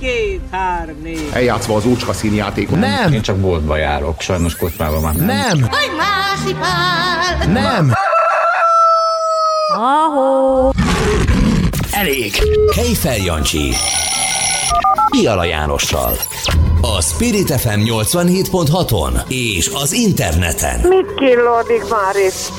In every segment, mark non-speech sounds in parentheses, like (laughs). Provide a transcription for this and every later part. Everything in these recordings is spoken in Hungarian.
két, három, négy. Eljátszva az ócska színjátékot. Nem! Én csak boltba járok, sajnos kocsmában már nem. Nem! Hogy! Nem! Ahó! Elég! Kejfel Jancsi. Piala Jánossal. A Spirit FM 87.6-on és az interneten. Mit killódik már itt?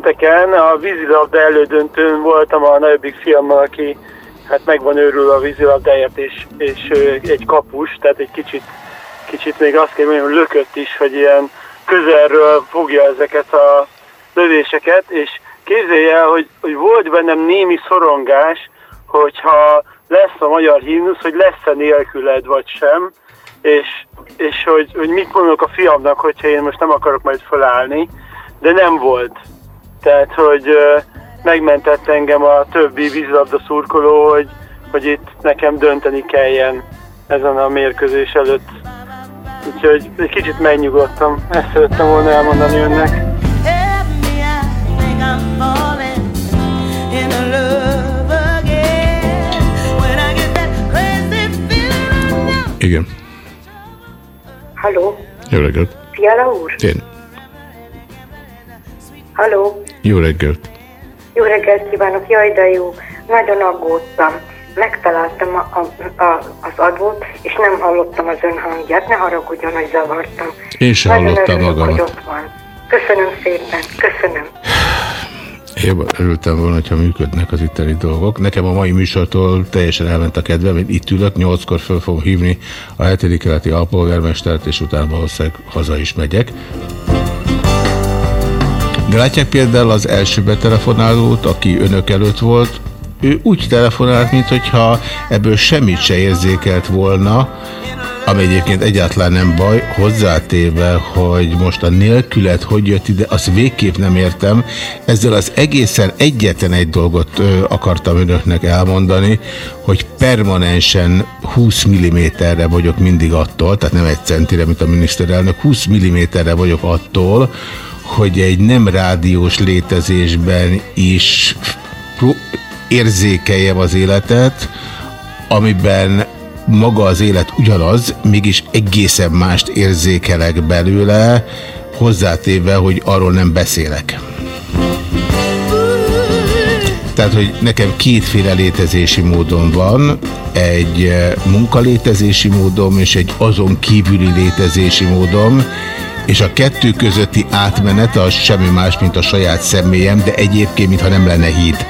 Pénteken a vízilabda elődöntőn voltam a nagyobbik fiammal, aki hát meg van a vízilabdáért, és, és egy kapus, tehát egy kicsit, kicsit még azt kell mondjam, lökött is, hogy ilyen közelről fogja ezeket a lövéseket, és képzelje el, hogy, hogy volt bennem némi szorongás, hogyha lesz a magyar himnusz, hogy lesz-e nélküled vagy sem, és, és hogy, hogy mit mondok a fiamnak, hogyha én most nem akarok majd felállni, de nem volt. Tehát, hogy megmentett engem a többi vízlabda szurkoló, hogy, hogy itt nekem dönteni kelljen ezen a mérkőzés előtt. Úgyhogy egy kicsit megnyugodtam, ezt szerettem volna elmondani önnek. Igen. Halló, Jó reggelt. Fiala úr? Én. Halló, Jó reggelt. jó reggelt kívánok, jaj de jó, nagyon aggódtam. Megtaláltam a, a, a, az adót, és nem hallottam az ön hangját, ne haragudjon, hogy zavartam. Én sem Nagyon hallottam örülök, magamat. hogy ott van. Köszönöm szépen, köszönöm. Én örültem volna, hogyha működnek az itteni dolgok. Nekem a mai műsortól teljesen elment a kedvem, én itt ülök, nyolckor föl fogom hívni a hetedik keleti alpolgármestert, és utána valószínűleg haza is megyek. De látják például az első betelefonálót, aki önök előtt volt, ő úgy telefonált, mintha ebből semmit se érzékelt volna, ami egyébként egyáltalán nem baj, hozzátéve, hogy most a nélkület hogy jött ide, azt végképp nem értem. Ezzel az egészen egyetlen egy dolgot ö, akartam önöknek elmondani, hogy permanensen 20 mm-re vagyok mindig attól, tehát nem egy centire, mint a miniszterelnök, 20 mm-re vagyok attól, hogy egy nem rádiós létezésben is érzékeljem az életet, amiben maga az élet ugyanaz, mégis egészen mást érzékelek belőle, hozzátéve, hogy arról nem beszélek. Tehát, hogy nekem kétféle létezési módon van, egy eh, munkalétezési módom és egy azon kívüli létezési módom, és a kettő közötti átmenet az semmi más, mint a saját személyem, de egyébként, mintha nem lenne híd.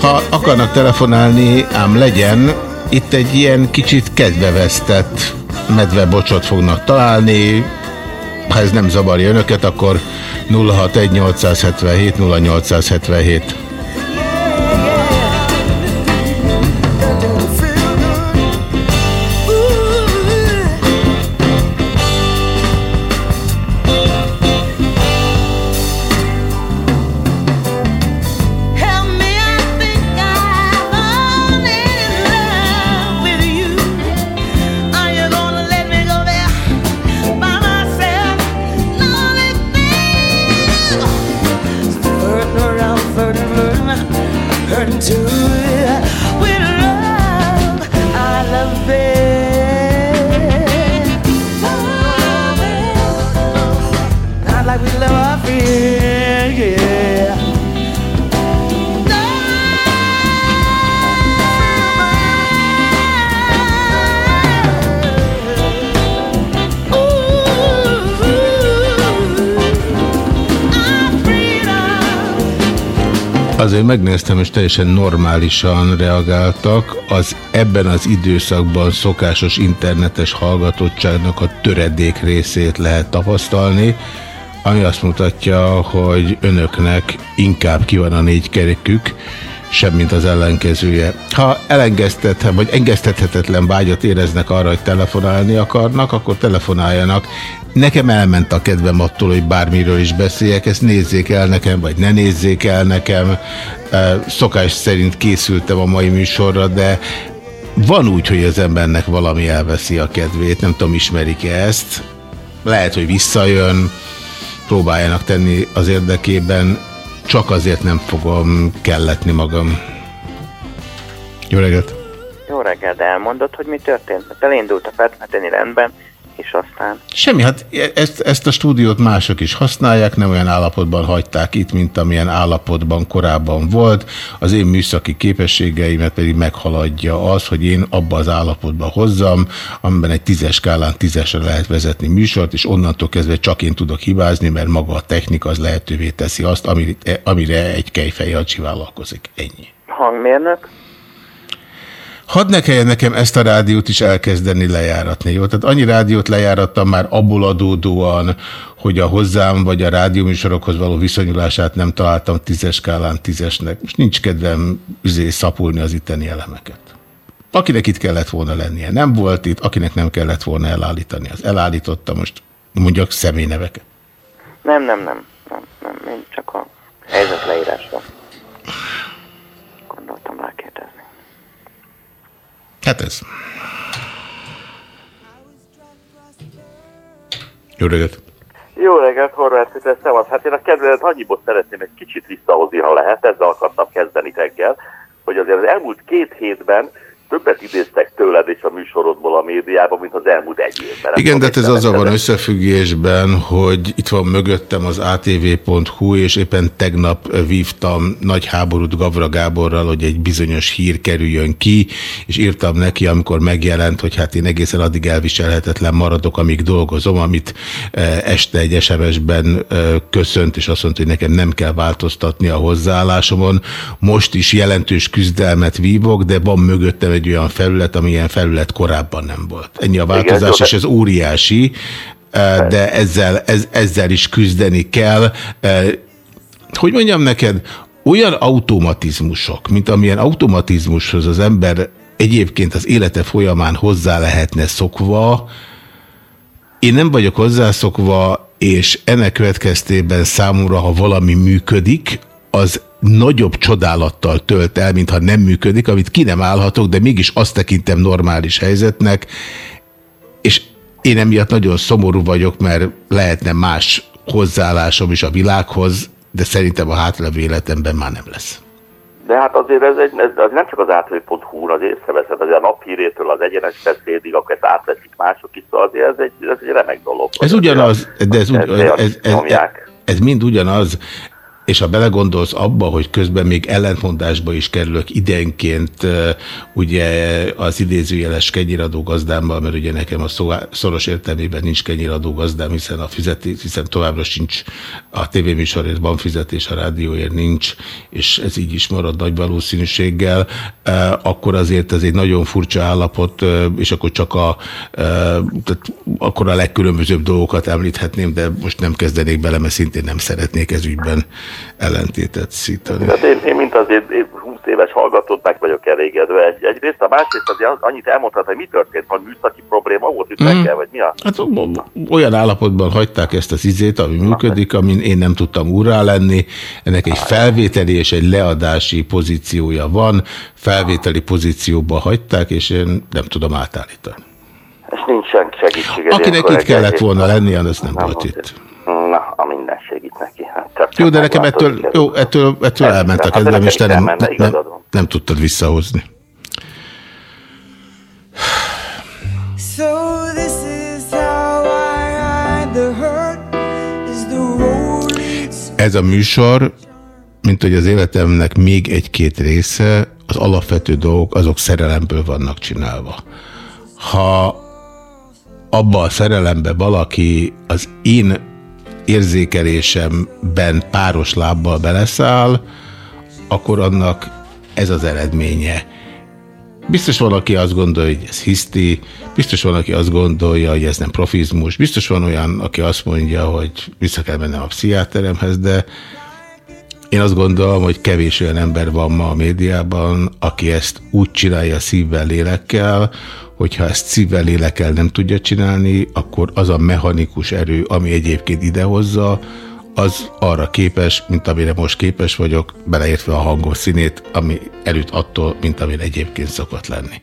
Ha akarnak telefonálni, ám legyen, itt egy ilyen kicsit kedvevesztett medvebocsot fognak találni. Ha ez nem zavarja önöket, akkor 061 877 0877. Azért megnéztem, és teljesen normálisan reagáltak. Az ebben az időszakban szokásos internetes hallgatottságnak a töredék részét lehet tapasztalni, ami azt mutatja, hogy önöknek inkább ki van a négy kerekük, semmint az ellenkezője. Ha elengedhetetlen vagy engedhetetlen vágyat éreznek arra, hogy telefonálni akarnak, akkor telefonáljanak. Nekem elment a kedvem attól, hogy bármiről is beszéljek, ezt nézzék el nekem, vagy ne nézzék el nekem. Szokás szerint készültem a mai műsorra, de van úgy, hogy az embernek valami elveszi a kedvét, nem tudom, ismerik-e ezt. Lehet, hogy visszajön, próbáljanak tenni az érdekében, csak azért nem fogom kelletni magam. Jó reggelt! Jó reggel, de elmondod, hogy mi történt? Mert elindult a petmeteni rendben, és aztán... Semmi, hát ezt, ezt a stúdiót mások is használják, nem olyan állapotban hagyták itt, mint amilyen állapotban korábban volt. Az én műszaki képességeimet pedig meghaladja az, hogy én abba az állapotba hozzam, amiben egy tízes skálán tízesre lehet vezetni műsort, és onnantól kezdve csak én tudok hibázni, mert maga a technika az lehetővé teszi azt, amire, amire egy kejfejjacsi vállalkozik. Ennyi. Hangmérnök? Hadd ne kelljen nekem ezt a rádiót is elkezdeni lejáratni, jó? Tehát annyi rádiót lejárattam már abból adódóan, hogy a hozzám vagy a rádióműsorokhoz való viszonyulását nem találtam tízes skálán tízesnek. Most nincs kedvem üzé szapulni az itteni elemeket. Akinek itt kellett volna lennie, nem volt itt, akinek nem kellett volna elállítani, az elállította most, mondjak személyneveket. Nem, nem, nem, nem, nem, én csak a helyzet leírásra gondoltam rákérdezni. Hát ez. Jó reggelt! Jó reggelt, Horváth Péter, szevasz. Hát én a kedvelet annyiból szeretném egy kicsit visszahozni, ha lehet, ezzel akartam kezdeni reggel, hogy azért az elmúlt két hétben többet idéztek tőled és a műsorodból a médiában, mint az elmúlt egy évben. Igen, de hát ez azzal van összefüggésben, hogy itt van mögöttem az atv.hu, és éppen tegnap vívtam nagy háborút Gavra Gáborral, hogy egy bizonyos hír kerüljön ki, és írtam neki, amikor megjelent, hogy hát én egészen addig elviselhetetlen maradok, amíg dolgozom, amit eh, este egy SMS-ben eh, köszönt, és azt mondta, hogy nekem nem kell változtatni a hozzáállásomon. Most is jelentős küzdelmet vívok, de van mögöttem egy egy olyan felület, amilyen felület korábban nem volt. Ennyi a változás, Igen, és ez óriási, eh, de ezzel, ez, ezzel is küzdeni kell. Eh, hogy mondjam neked, olyan automatizmusok, mint amilyen automatizmushoz az ember egyébként az élete folyamán hozzá lehetne szokva, én nem vagyok hozzászokva, és ennek következtében számomra, ha valami működik, az nagyobb csodálattal tölt el, mintha nem működik, amit ki nem állhatok, de mégis azt tekintem normális helyzetnek, és én emiatt nagyon szomorú vagyok, mert lehetne más hozzáállásom is a világhoz, de szerintem a hátlevő életemben már nem lesz. De hát azért ez, egy, ez, az nem csak az átlő.hu-n az észreveszed, azért a naphírétől az egyenes beszédig, akkor ezt átveszik mások is, szóval azért ez egy, ez egy remek dolog. Ez ugyanaz, de ez, ez, ez, ez, ez, ez mind ugyanaz. És ha belegondolsz abba, hogy közben még ellentmondásba is kerülök időnként ugye az idézőjeles kenyiradó gazdámmal, mert ugye nekem a szoros értelmében nincs kenyiradó gazdám, hiszen a fizetés, hiszen továbbra sincs a tévéműsorért van fizetés, a rádióért nincs, és ez így is marad nagy valószínűséggel, akkor azért ez egy nagyon furcsa állapot, és akkor csak a, tehát akkor a legkülönbözőbb dolgokat említhetném, de most nem kezdenék bele, mert szintén nem szeretnék ez ügyben ellentétet szítani. Hát én, én, mint azért 20 éves hallgatót meg vagyok elégedve egy, egyrészt, a másrészt azért annyit elmondhat, hogy mi történt, hogy műszaki probléma volt itt mm. vagy mi a... Hát olyan állapotban hagyták ezt az izét, ami működik, amin én nem tudtam úrá lenni. Ennek egy felvételi és egy leadási pozíciója van. Felvételi pozícióba hagyták, és én nem tudom átállítani. És nincsen segítség. Akinek itt kellett volna lenni, az nem, nem volt itt. Na, a minden segít neki. Hát jó, de nekem ettől, jó, ettől, ettől nem, elment a kezdem, és te nem, nem, nem, nem tudtad visszahozni. So this is how I hide the hurt, is the road Ez a műsor, mint hogy az életemnek még egy-két része, az alapvető dolgok, azok szerelemből vannak csinálva. Ha abba a szerelembe valaki az én érzékelésemben páros lábbal beleszáll, akkor annak ez az eredménye. Biztos van, aki azt gondolja, hogy ez hiszti, biztos van, aki azt gondolja, hogy ez nem profizmus, biztos van olyan, aki azt mondja, hogy vissza kell mennem a pszichiáteremhez, de én azt gondolom, hogy kevés olyan ember van ma a médiában, aki ezt úgy csinálja szívvel, lélekkel, hogyha ezt szívvel lélekkel nem tudja csinálni, akkor az a mechanikus erő, ami egyébként idehozza, az arra képes, mint amire most képes vagyok, beleértve a hangos színét, ami előtt attól, mint amire egyébként szokott lenni.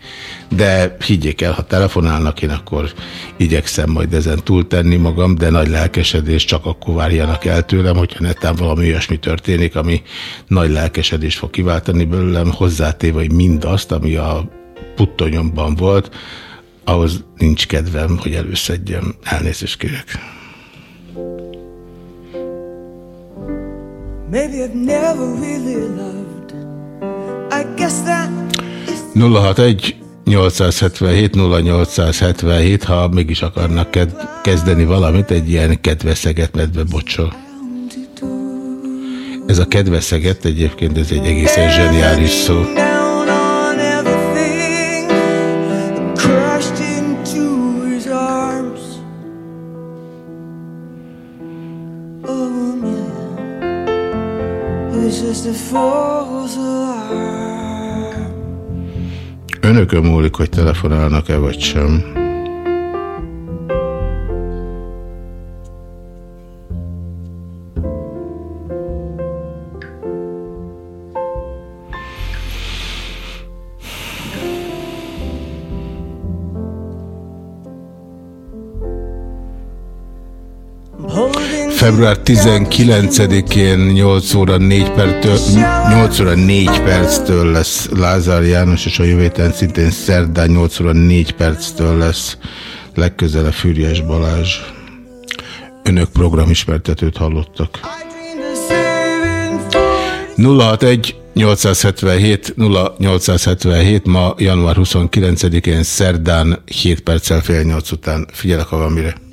De higgyék el, ha telefonálnak, én akkor igyekszem majd ezen túltenni magam, de nagy lelkesedés csak akkor várjanak el tőlem, hogyha netán valami olyasmi történik, ami nagy lelkesedés fog kiváltani belőlem, hozzátéve, hogy mindazt, ami a puttonyomban volt, ahhoz nincs kedvem, hogy előszedjem. Elnézést kérek. 061 877 0877, ha mégis akarnak kezdeni valamit, egy ilyen kedveszeget medve bocsol. Ez a kedveszeget egyébként ez egy egészen zseniális szó. Önökön múlik, hogy telefonálnak-e vagy sem. Február 19-én 8 óra 4 perctől, 8 óra 4 perctől lesz Lázár János, és a jövő héten szintén szerdán 8 óra 4 perctől lesz legközelebb Fűrjes Balázs. Önök programismertetőt hallottak. 061 877 0877 ma január 29-én szerdán 7 perccel fél 8 után. Figyelek, ha mire.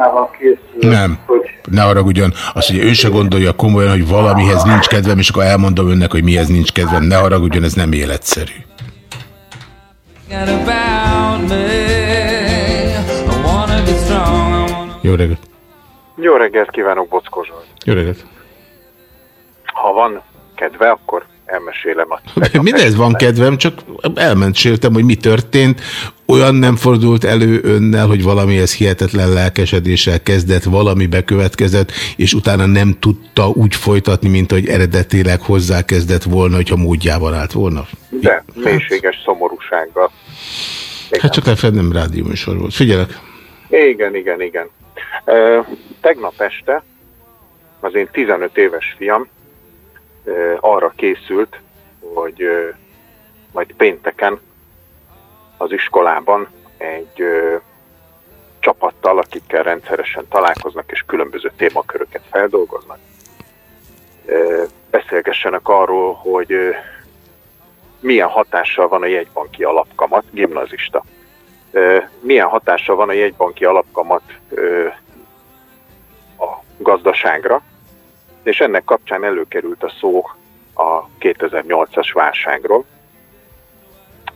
Témával készül. Nem. Ne haragudjon. Azt, hogy ön se gondolja komolyan, hogy valamihez nincs kedvem, és akkor elmondom önnek, hogy mihez nincs kedvem. Ne haragudjon, ez nem életszerű. Jó reggelt! Jó reggelt kívánok, Bockó Zsolt. Jó reggelt! Ha van kedve, akkor elmesélem a (laughs) Mindez van kedvem, csak elmentséltem, hogy mi történt. Olyan nem fordult elő önnel, hogy valamihez hihetetlen lelkesedéssel kezdett, valami bekövetkezett, és utána nem tudta úgy folytatni, mint hogy eredetileg hozzákezdett volna, hogyha módjában állt volna. De mélységes szomorúsággal. Hát csak lefelé nem rádióműsor volt. Figyelek! Igen, igen, igen. Ö, tegnap este az én 15 éves fiam arra készült, hogy majd pénteken az iskolában egy csapattal, akikkel rendszeresen találkoznak és különböző témaköröket feldolgoznak, beszélgessenek arról, hogy milyen hatással van a jegybanki alapkamat, gimnazista. Milyen hatással van a jegybanki alapkamat a gazdaságra, és ennek kapcsán előkerült a szó a 2008-as válságról,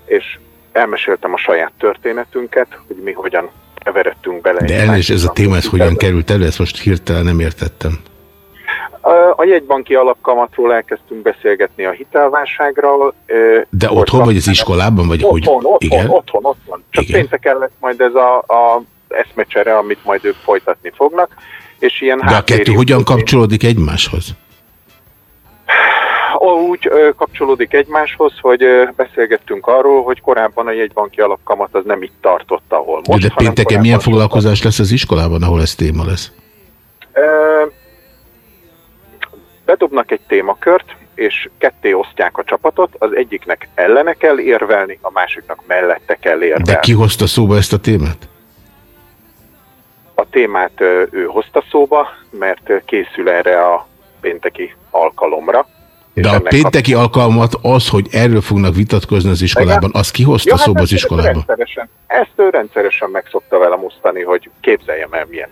és elmeséltem a saját történetünket, hogy mi hogyan keveredtünk bele. De egy elnézést, ez a téma ez hogyan került elő, ezt most hirtelen nem értettem. A- jegybanki alapkamatról elkezdtünk beszélgetni a hitelválságról. De otthon vagy az iskolában, vagy hogy? Otthon, otthon, Igen? otthon, otthon. Csak Igen. pénteken lesz majd ez a, a eszmecsere, amit majd ők folytatni fognak. És ilyen De a kettő hogyan kapcsolódik egymáshoz? Úgy kapcsolódik egymáshoz, hogy beszélgettünk arról, hogy korábban a jegybanki alapkamat az nem itt tartott, ahol Most, de hanem pénteken milyen foglalkozás lesz az iskolában, ahol ez téma lesz? Bedobnak egy témakört, és ketté osztják a csapatot, az egyiknek ellene kell érvelni, a másiknak mellette kell érvelni. De ki hozta szóba ezt a témát? A témát ő hozta szóba, mert készül erre a pénteki alkalomra. De a pénteki alkalmat az, hogy erről fognak vitatkozni az iskolában, az ki hozta Ja, hát szóba az iskolában? Rendszeresen, ezt ő rendszeresen meg szokta velem osztani, hogy képzeljem el, milyen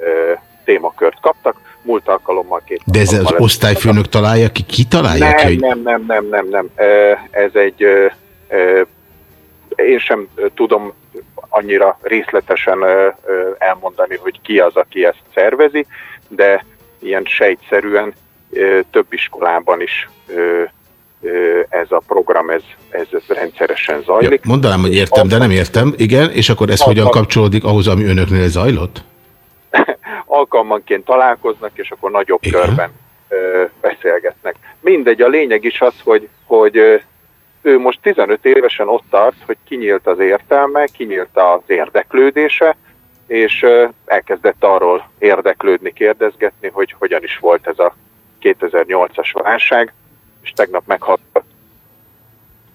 ö, témakört kaptak. Múlt alkalommal két De ez az osztályfőnök találja ki? Ki találja ki? nem, hogy- nem, nem, nem, nem, nem. Ez egy ö, ö, én sem tudom annyira részletesen elmondani, hogy ki az, aki ezt szervezi, de ilyen sejtszerűen több iskolában is ez a program, ez, ez, ez rendszeresen zajlik. Ja, mondanám, hogy értem, de nem értem. Igen, és akkor ez hogyan kapcsolódik ahhoz, ami önöknél zajlott? (laughs) Alkalmanként találkoznak, és akkor nagyobb Igen. körben beszélgetnek. Mindegy, a lényeg is az, hogy, hogy ő most 15 évesen ott tart, hogy kinyílt az értelme, kinyílt az érdeklődése, és elkezdett arról érdeklődni, kérdezgetni, hogy hogyan is volt ez a 2008-as válság, és tegnap meghallgatott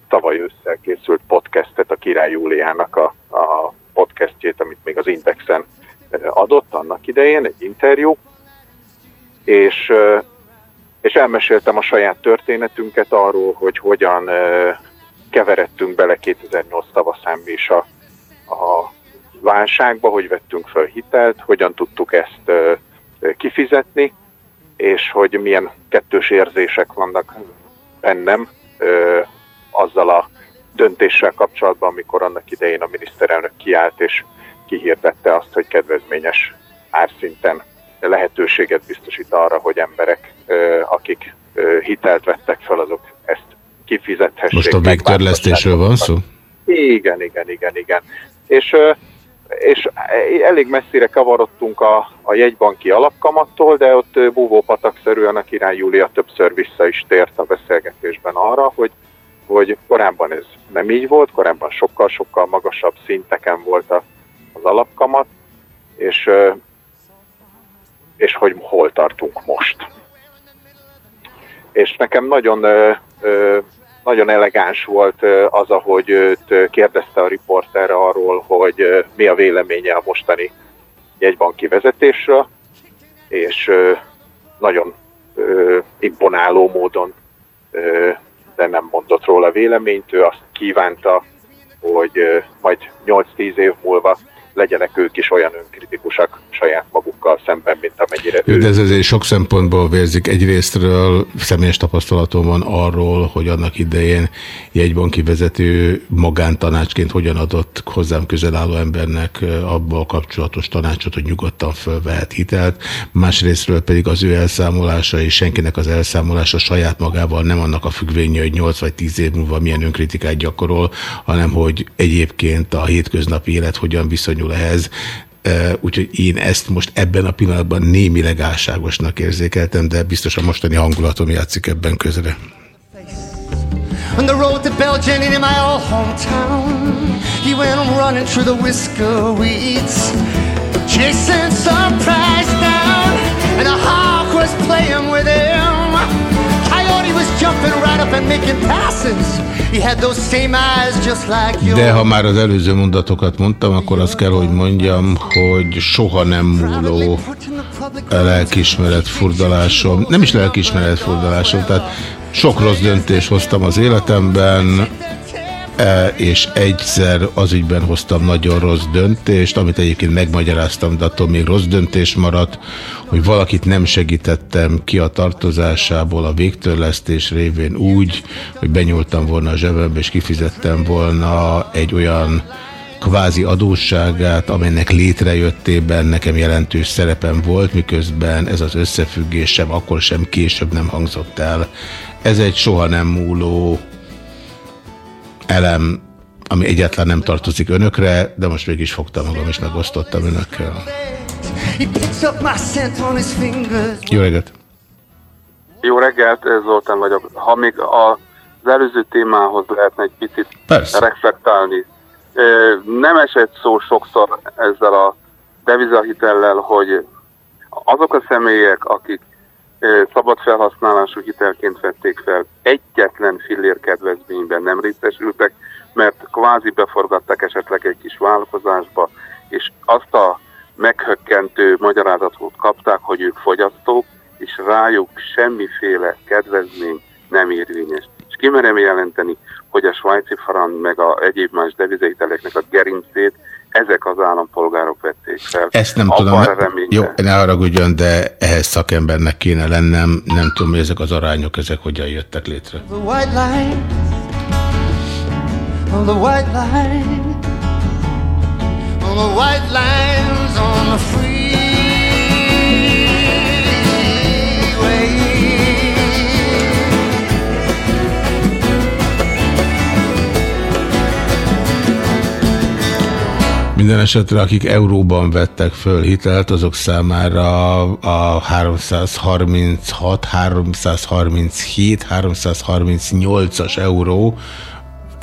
tavaly ősszel készült podcastet, a Király Júliának a, a podcastjét, amit még az Indexen adott annak idején, egy interjú, és, és elmeséltem a saját történetünket arról, hogy hogyan keveredtünk bele 2008 tavaszán is a, a válságba, hogy vettünk föl hitelt, hogyan tudtuk ezt kifizetni, és hogy milyen kettős érzések vannak bennem ö, azzal a döntéssel kapcsolatban, amikor annak idején a miniszterelnök kiállt és kihirdette azt, hogy kedvezményes árszinten lehetőséget biztosít arra, hogy emberek, akik hitelt vettek fel, azok ezt kifizethessék. Most a végtörlesztésről van szó? Igen, igen, igen, igen. És és elég messzire kavarodtunk a, a jegybanki alapkamattól, de ott búvópatakszerűen a király Júlia többször vissza is tért a beszélgetésben arra, hogy, hogy korábban ez nem így volt, korábban sokkal-sokkal magasabb szinteken volt a, az alapkamat, és, és hogy hol tartunk most. És nekem nagyon nagyon elegáns volt az, ahogy őt kérdezte a riporter arról, hogy mi a véleménye a mostani jegybanki vezetésről, és nagyon imponáló módon, de nem mondott róla véleményt, ő azt kívánta, hogy majd 8-10 év múlva legyenek ők is olyan önkritikusak saját magukkal szemben, mint amennyire ő. De ez azért sok szempontból vérzik. Egyrésztről személyes tapasztalatom van arról, hogy annak idején jegybanki vezető magántanácsként hogyan adott hozzám közel álló embernek abból kapcsolatos tanácsot, hogy nyugodtan fölvehet hitelt. Másrésztről pedig az ő elszámolása és senkinek az elszámolása saját magával nem annak a függvénye, hogy 8 vagy 10 év múlva milyen önkritikát gyakorol, hanem hogy egyébként a hétköznapi élet hogyan viszonyul viszonyul ehhez, úgyhogy én ezt most ebben a pillanatban némileg álságosnak érzékeltem, de biztos a mostani hangulatom játszik ebben közre. On the road to Belgium in my old hometown He went running through the whisker weeds some prize down And a hawk was playing with him was jumping right up and making passes. De ha már az előző mondatokat mondtam, akkor azt kell, hogy mondjam, hogy soha nem múló lelkismeret furdalásom, nem is lelkismeret furdalásom, tehát sok rossz döntés hoztam az életemben, és egyszer az ügyben hoztam nagyon rossz döntést, amit egyébként megmagyaráztam, de attól még rossz döntés maradt, hogy valakit nem segítettem ki a tartozásából a végtörlesztés révén úgy, hogy benyúltam volna a zsebembe, és kifizettem volna egy olyan kvázi adósságát, amelynek létrejöttében nekem jelentős szerepem volt, miközben ez az összefüggés sem akkor sem később nem hangzott el. Ez egy soha nem múló elem, ami egyáltalán nem tartozik önökre, de most mégis fogtam magam és megosztottam önökkel. Jó reggelt! Jó reggelt, Zoltán vagyok. Ha még az előző témához lehetne egy picit Persze. reflektálni. Nem esett szó sokszor ezzel a devizahitellel, hogy azok a személyek, akik szabad felhasználású hitelként vették fel, egyetlen fillér kedvezményben nem részesültek, mert kvázi beforgattak esetleg egy kis vállalkozásba, és azt a meghökkentő magyarázatot kapták, hogy ők fogyasztók, és rájuk semmiféle kedvezmény nem érvényes. És kimerem jelenteni, hogy a svájci frank meg a egyéb más devizételeknek a gerincét ezek az állampolgárok vették fel. Ezt nem Abban tudom. Reménye. Jó, ne haragudjon, de ehhez szakembernek kéne lennem. Nem tudom, hogy ezek az arányok, ezek hogyan jöttek létre. the white line, on the white lines on the. Minden esetre, akik euróban vettek föl hitelt, azok számára a 336, 337, 338-as euró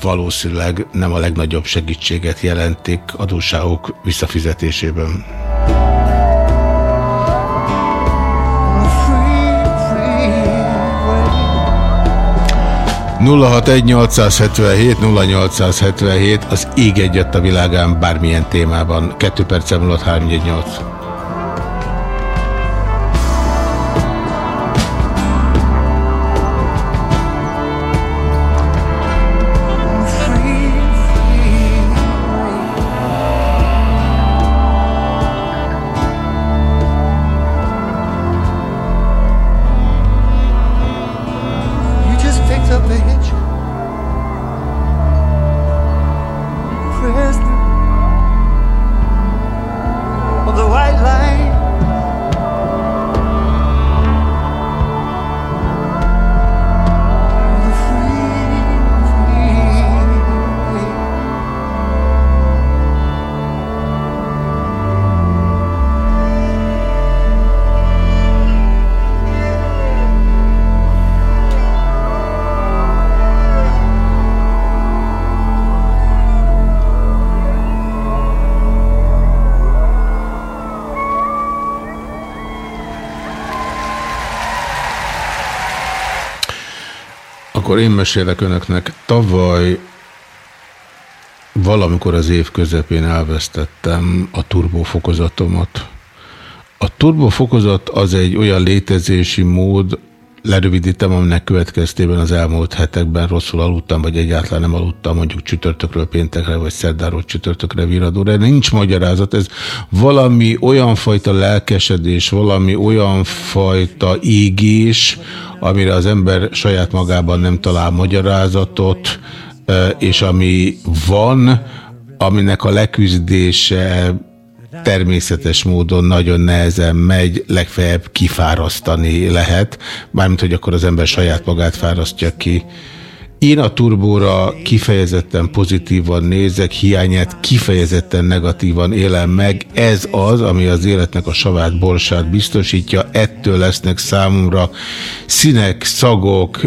valószínűleg nem a legnagyobb segítséget jelentik adósságok visszafizetésében. 061 0877 az ég egyet a világán bármilyen témában. 2 percem múlott 318. Akkor én mesélek önöknek. Tavaly valamikor az év közepén elvesztettem a turbófokozatomat. A turbofokozat az egy olyan létezési mód, lerövidítem, aminek következtében az elmúlt hetekben rosszul aludtam, vagy egyáltalán nem aludtam, mondjuk csütörtökről péntekre, vagy szerdáról csütörtökre viradóra. Nincs magyarázat, ez valami olyan fajta lelkesedés, valami olyan fajta égés, amire az ember saját magában nem talál magyarázatot, és ami van, aminek a leküzdése természetes módon nagyon nehezen megy, legfeljebb kifárasztani lehet, mármint, hogy akkor az ember saját magát fárasztja ki. Én a turbóra kifejezetten pozitívan nézek, hiányát kifejezetten negatívan élem meg. Ez az, ami az életnek a savát, borsát biztosítja. Ettől lesznek számomra színek, szagok,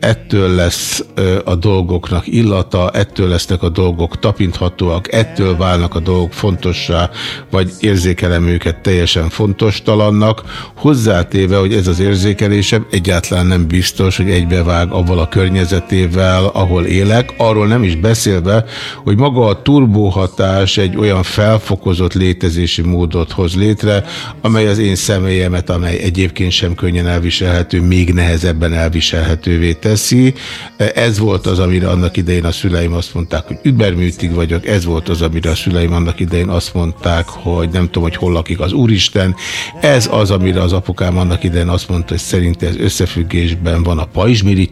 ettől lesz a dolgoknak illata, ettől lesznek a dolgok tapinthatóak, ettől válnak a dolgok fontossá, vagy érzékelem őket teljesen fontos talannak. Hozzátéve, hogy ez az érzékelésem egyáltalán nem biztos, hogy egybevág avval a környezetével, ahol élek. Arról nem is beszélve, hogy maga a turbóhatás egy olyan felfokozott létezési módot hoz létre, amely az én személyemet, amely egyébként sem könnyen elviselhető, még nehezebben elviselhetővé teszi. Ez volt az, amire annak idején a szüleim azt mondták, hogy überműtig vagyok, ez volt az, amire a szüleim annak idején azt mondták, hogy nem tudom, hogy hol lakik az Úristen, ez az, amire az apukám annak idején azt mondta, hogy szerint ez összefüggésben van a pajzsmiri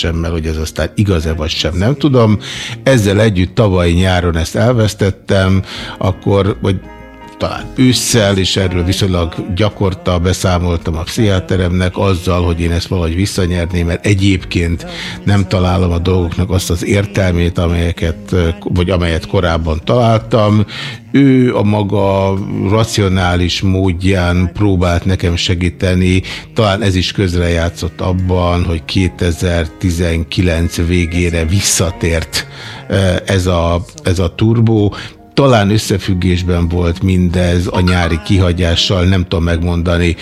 túlműködésemmel, hogy ez aztán igaz-e vagy sem, nem tudom. Ezzel együtt tavaly nyáron ezt elvesztettem, akkor, vagy talán ősszel, és erről viszonylag gyakorta beszámoltam a pszichiáteremnek azzal, hogy én ezt valahogy visszanyerném, mert egyébként nem találom a dolgoknak azt az értelmét, amelyeket, vagy amelyet korábban találtam. Ő a maga racionális módján próbált nekem segíteni, talán ez is közrejátszott abban, hogy 2019 végére visszatért eh, ez a, ez a turbó, talán összefüggésben volt mindez a nyári kihagyással, nem tudom megmondani,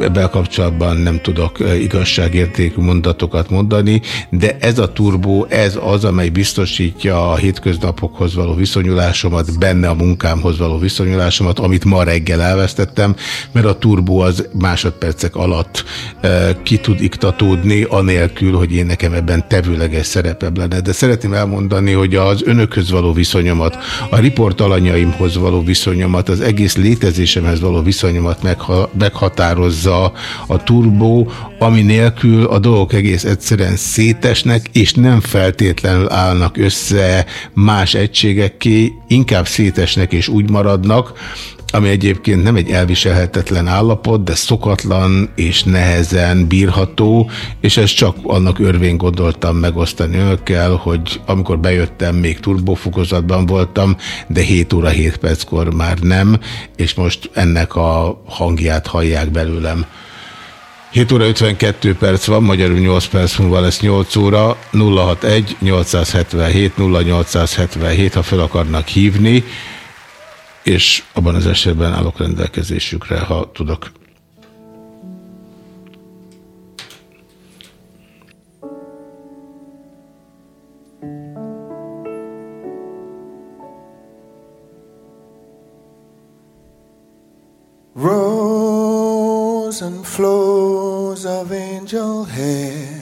ebben kapcsolatban nem tudok igazságértékű mondatokat mondani, de ez a turbó, ez az, amely biztosítja a hétköznapokhoz való viszonyulásomat, benne a munkámhoz való viszonyulásomat, amit ma reggel elvesztettem, mert a turbó az másodpercek alatt ki tud iktatódni, anélkül, hogy én nekem ebben tevőleges szerepem lenne. De szeretném elmondani, hogy az önökhöz való viszonyomat viszonyomat, a riport alanyaimhoz való viszonyomat, az egész létezésemhez való viszonyomat megha meghatározza a turbó, ami nélkül a dolgok egész egyszerűen szétesnek, és nem feltétlenül állnak össze más egységekké, inkább szétesnek és úgy maradnak, ami egyébként nem egy elviselhetetlen állapot, de szokatlan és nehezen bírható, és ezt csak annak örvén gondoltam megosztani önökkel, hogy amikor bejöttem, még turbófokozatban voltam, de 7 óra 7 perckor már nem, és most ennek a hangját hallják belőlem. 7 óra 52 perc van, magyarul 8 perc múlva lesz 8 óra, 061 877 0877, ha fel akarnak hívni és abban az esetben állok rendelkezésükre, ha tudok. And flows of angel hair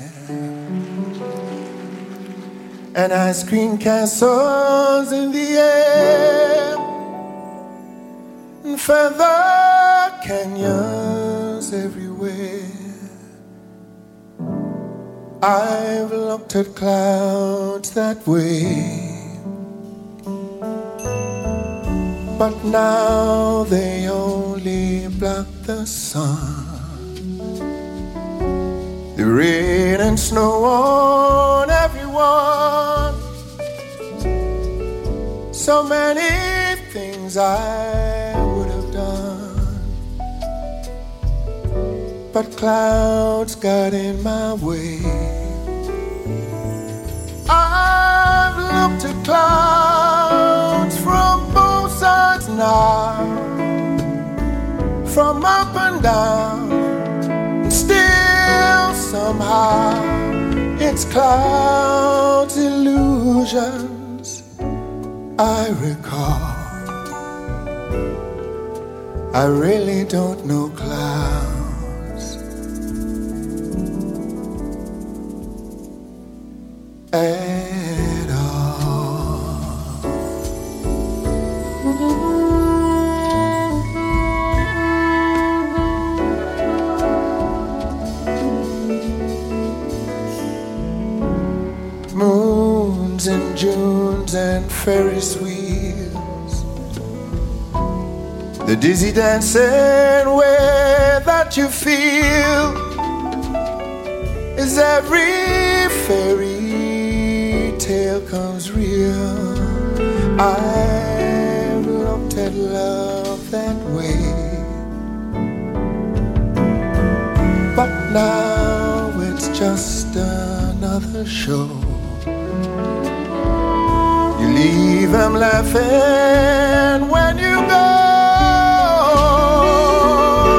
And ice cream castles in the air feather canyons everywhere. I've looked at clouds that way, but now they only block the sun. The rain and snow on everyone. So many things I but clouds got in my way. I've looked at clouds from both sides now, from up and down, and still somehow it's clouds' illusions I recall. I really don't know clouds. At all. Moons and Junes and Ferris wheels. The dizzy dancing way that you feel is every fairy tale comes real. I've looked at love that way. But now it's just another show. You leave them laughing when you go.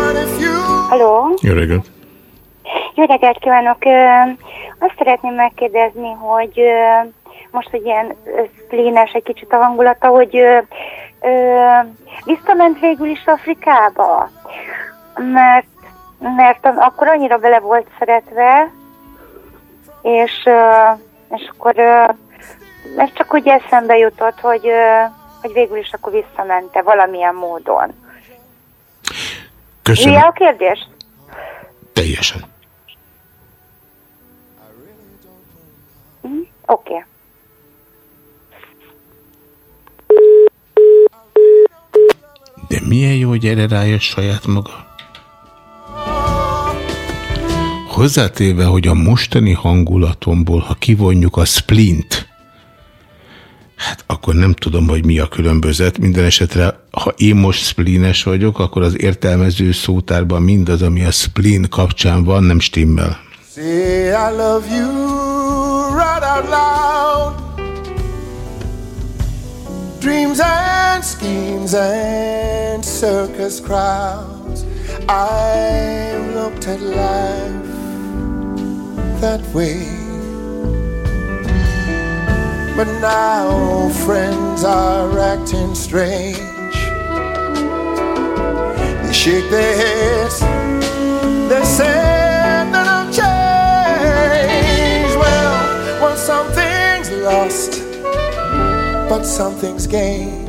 And if you. Hello. Jó reggelt! Jó reggelt kívánok! Azt szeretném megkérdezni, hogy most, hogy ilyen splénes egy kicsit a hangulata, hogy ö, ö, visszament végül is Afrikába, mert, mert akkor annyira bele volt szeretve, és, ö, és akkor ö, ez csak úgy eszembe jutott, hogy, ö, hogy végül is akkor visszamente valamilyen módon. Köszönöm. Hülye a kérdés? Teljesen. Mm, Oké. Okay. De milyen jó, hogy erre rájött saját maga. Hozzátéve, hogy a mostani hangulatomból, ha kivonjuk a splint, hát akkor nem tudom, hogy mi a különbözet. Minden esetre, ha én most splines vagyok, akkor az értelmező szótárban mindaz, ami a splin kapcsán van, nem stimmel. Say I love you right out loud Dreams and schemes and circus crowds. I've looked at life that way. But now friends are acting strange. They shake their heads. They say that I'm changed. Well, when something's lost but something's gained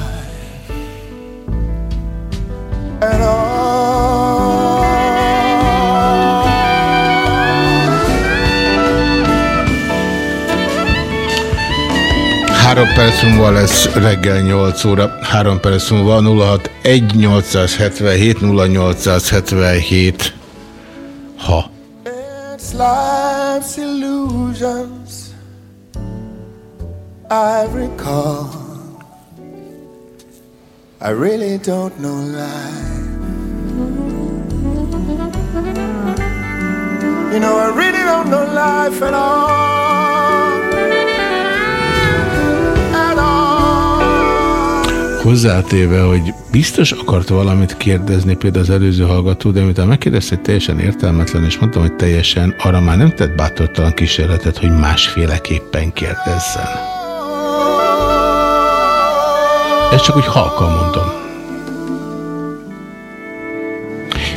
at all. Három perc múlva lesz reggel 8 óra, három perc múlva 061 877 0877 ha. It's life's illusions I recall. I really don't know life. You know, I really don't know life at all. At all. Hozzátéve, hogy biztos akart valamit kérdezni például az előző hallgató, de miután megkérdezte, teljesen értelmetlen, és mondtam, hogy teljesen, arra már nem tett bátortalan kísérletet, hogy másféleképpen kérdezzen. Ezt csak úgy halkan mondom.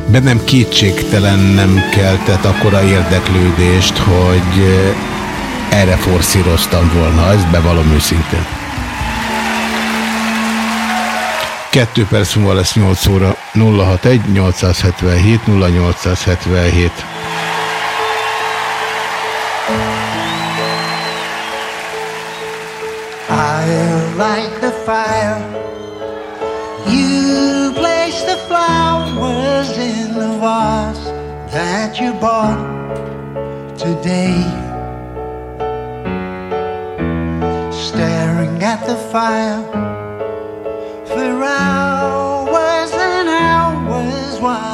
Bennem kétségtelen nem keltett akkora érdeklődést, hogy erre forszíroztam volna, ezt bevallom őszintén. Kettő perc múlva lesz 8 óra 061 877 0877. Fire. You place the flowers in the vase that you bought today. Staring at the fire for hours and hours while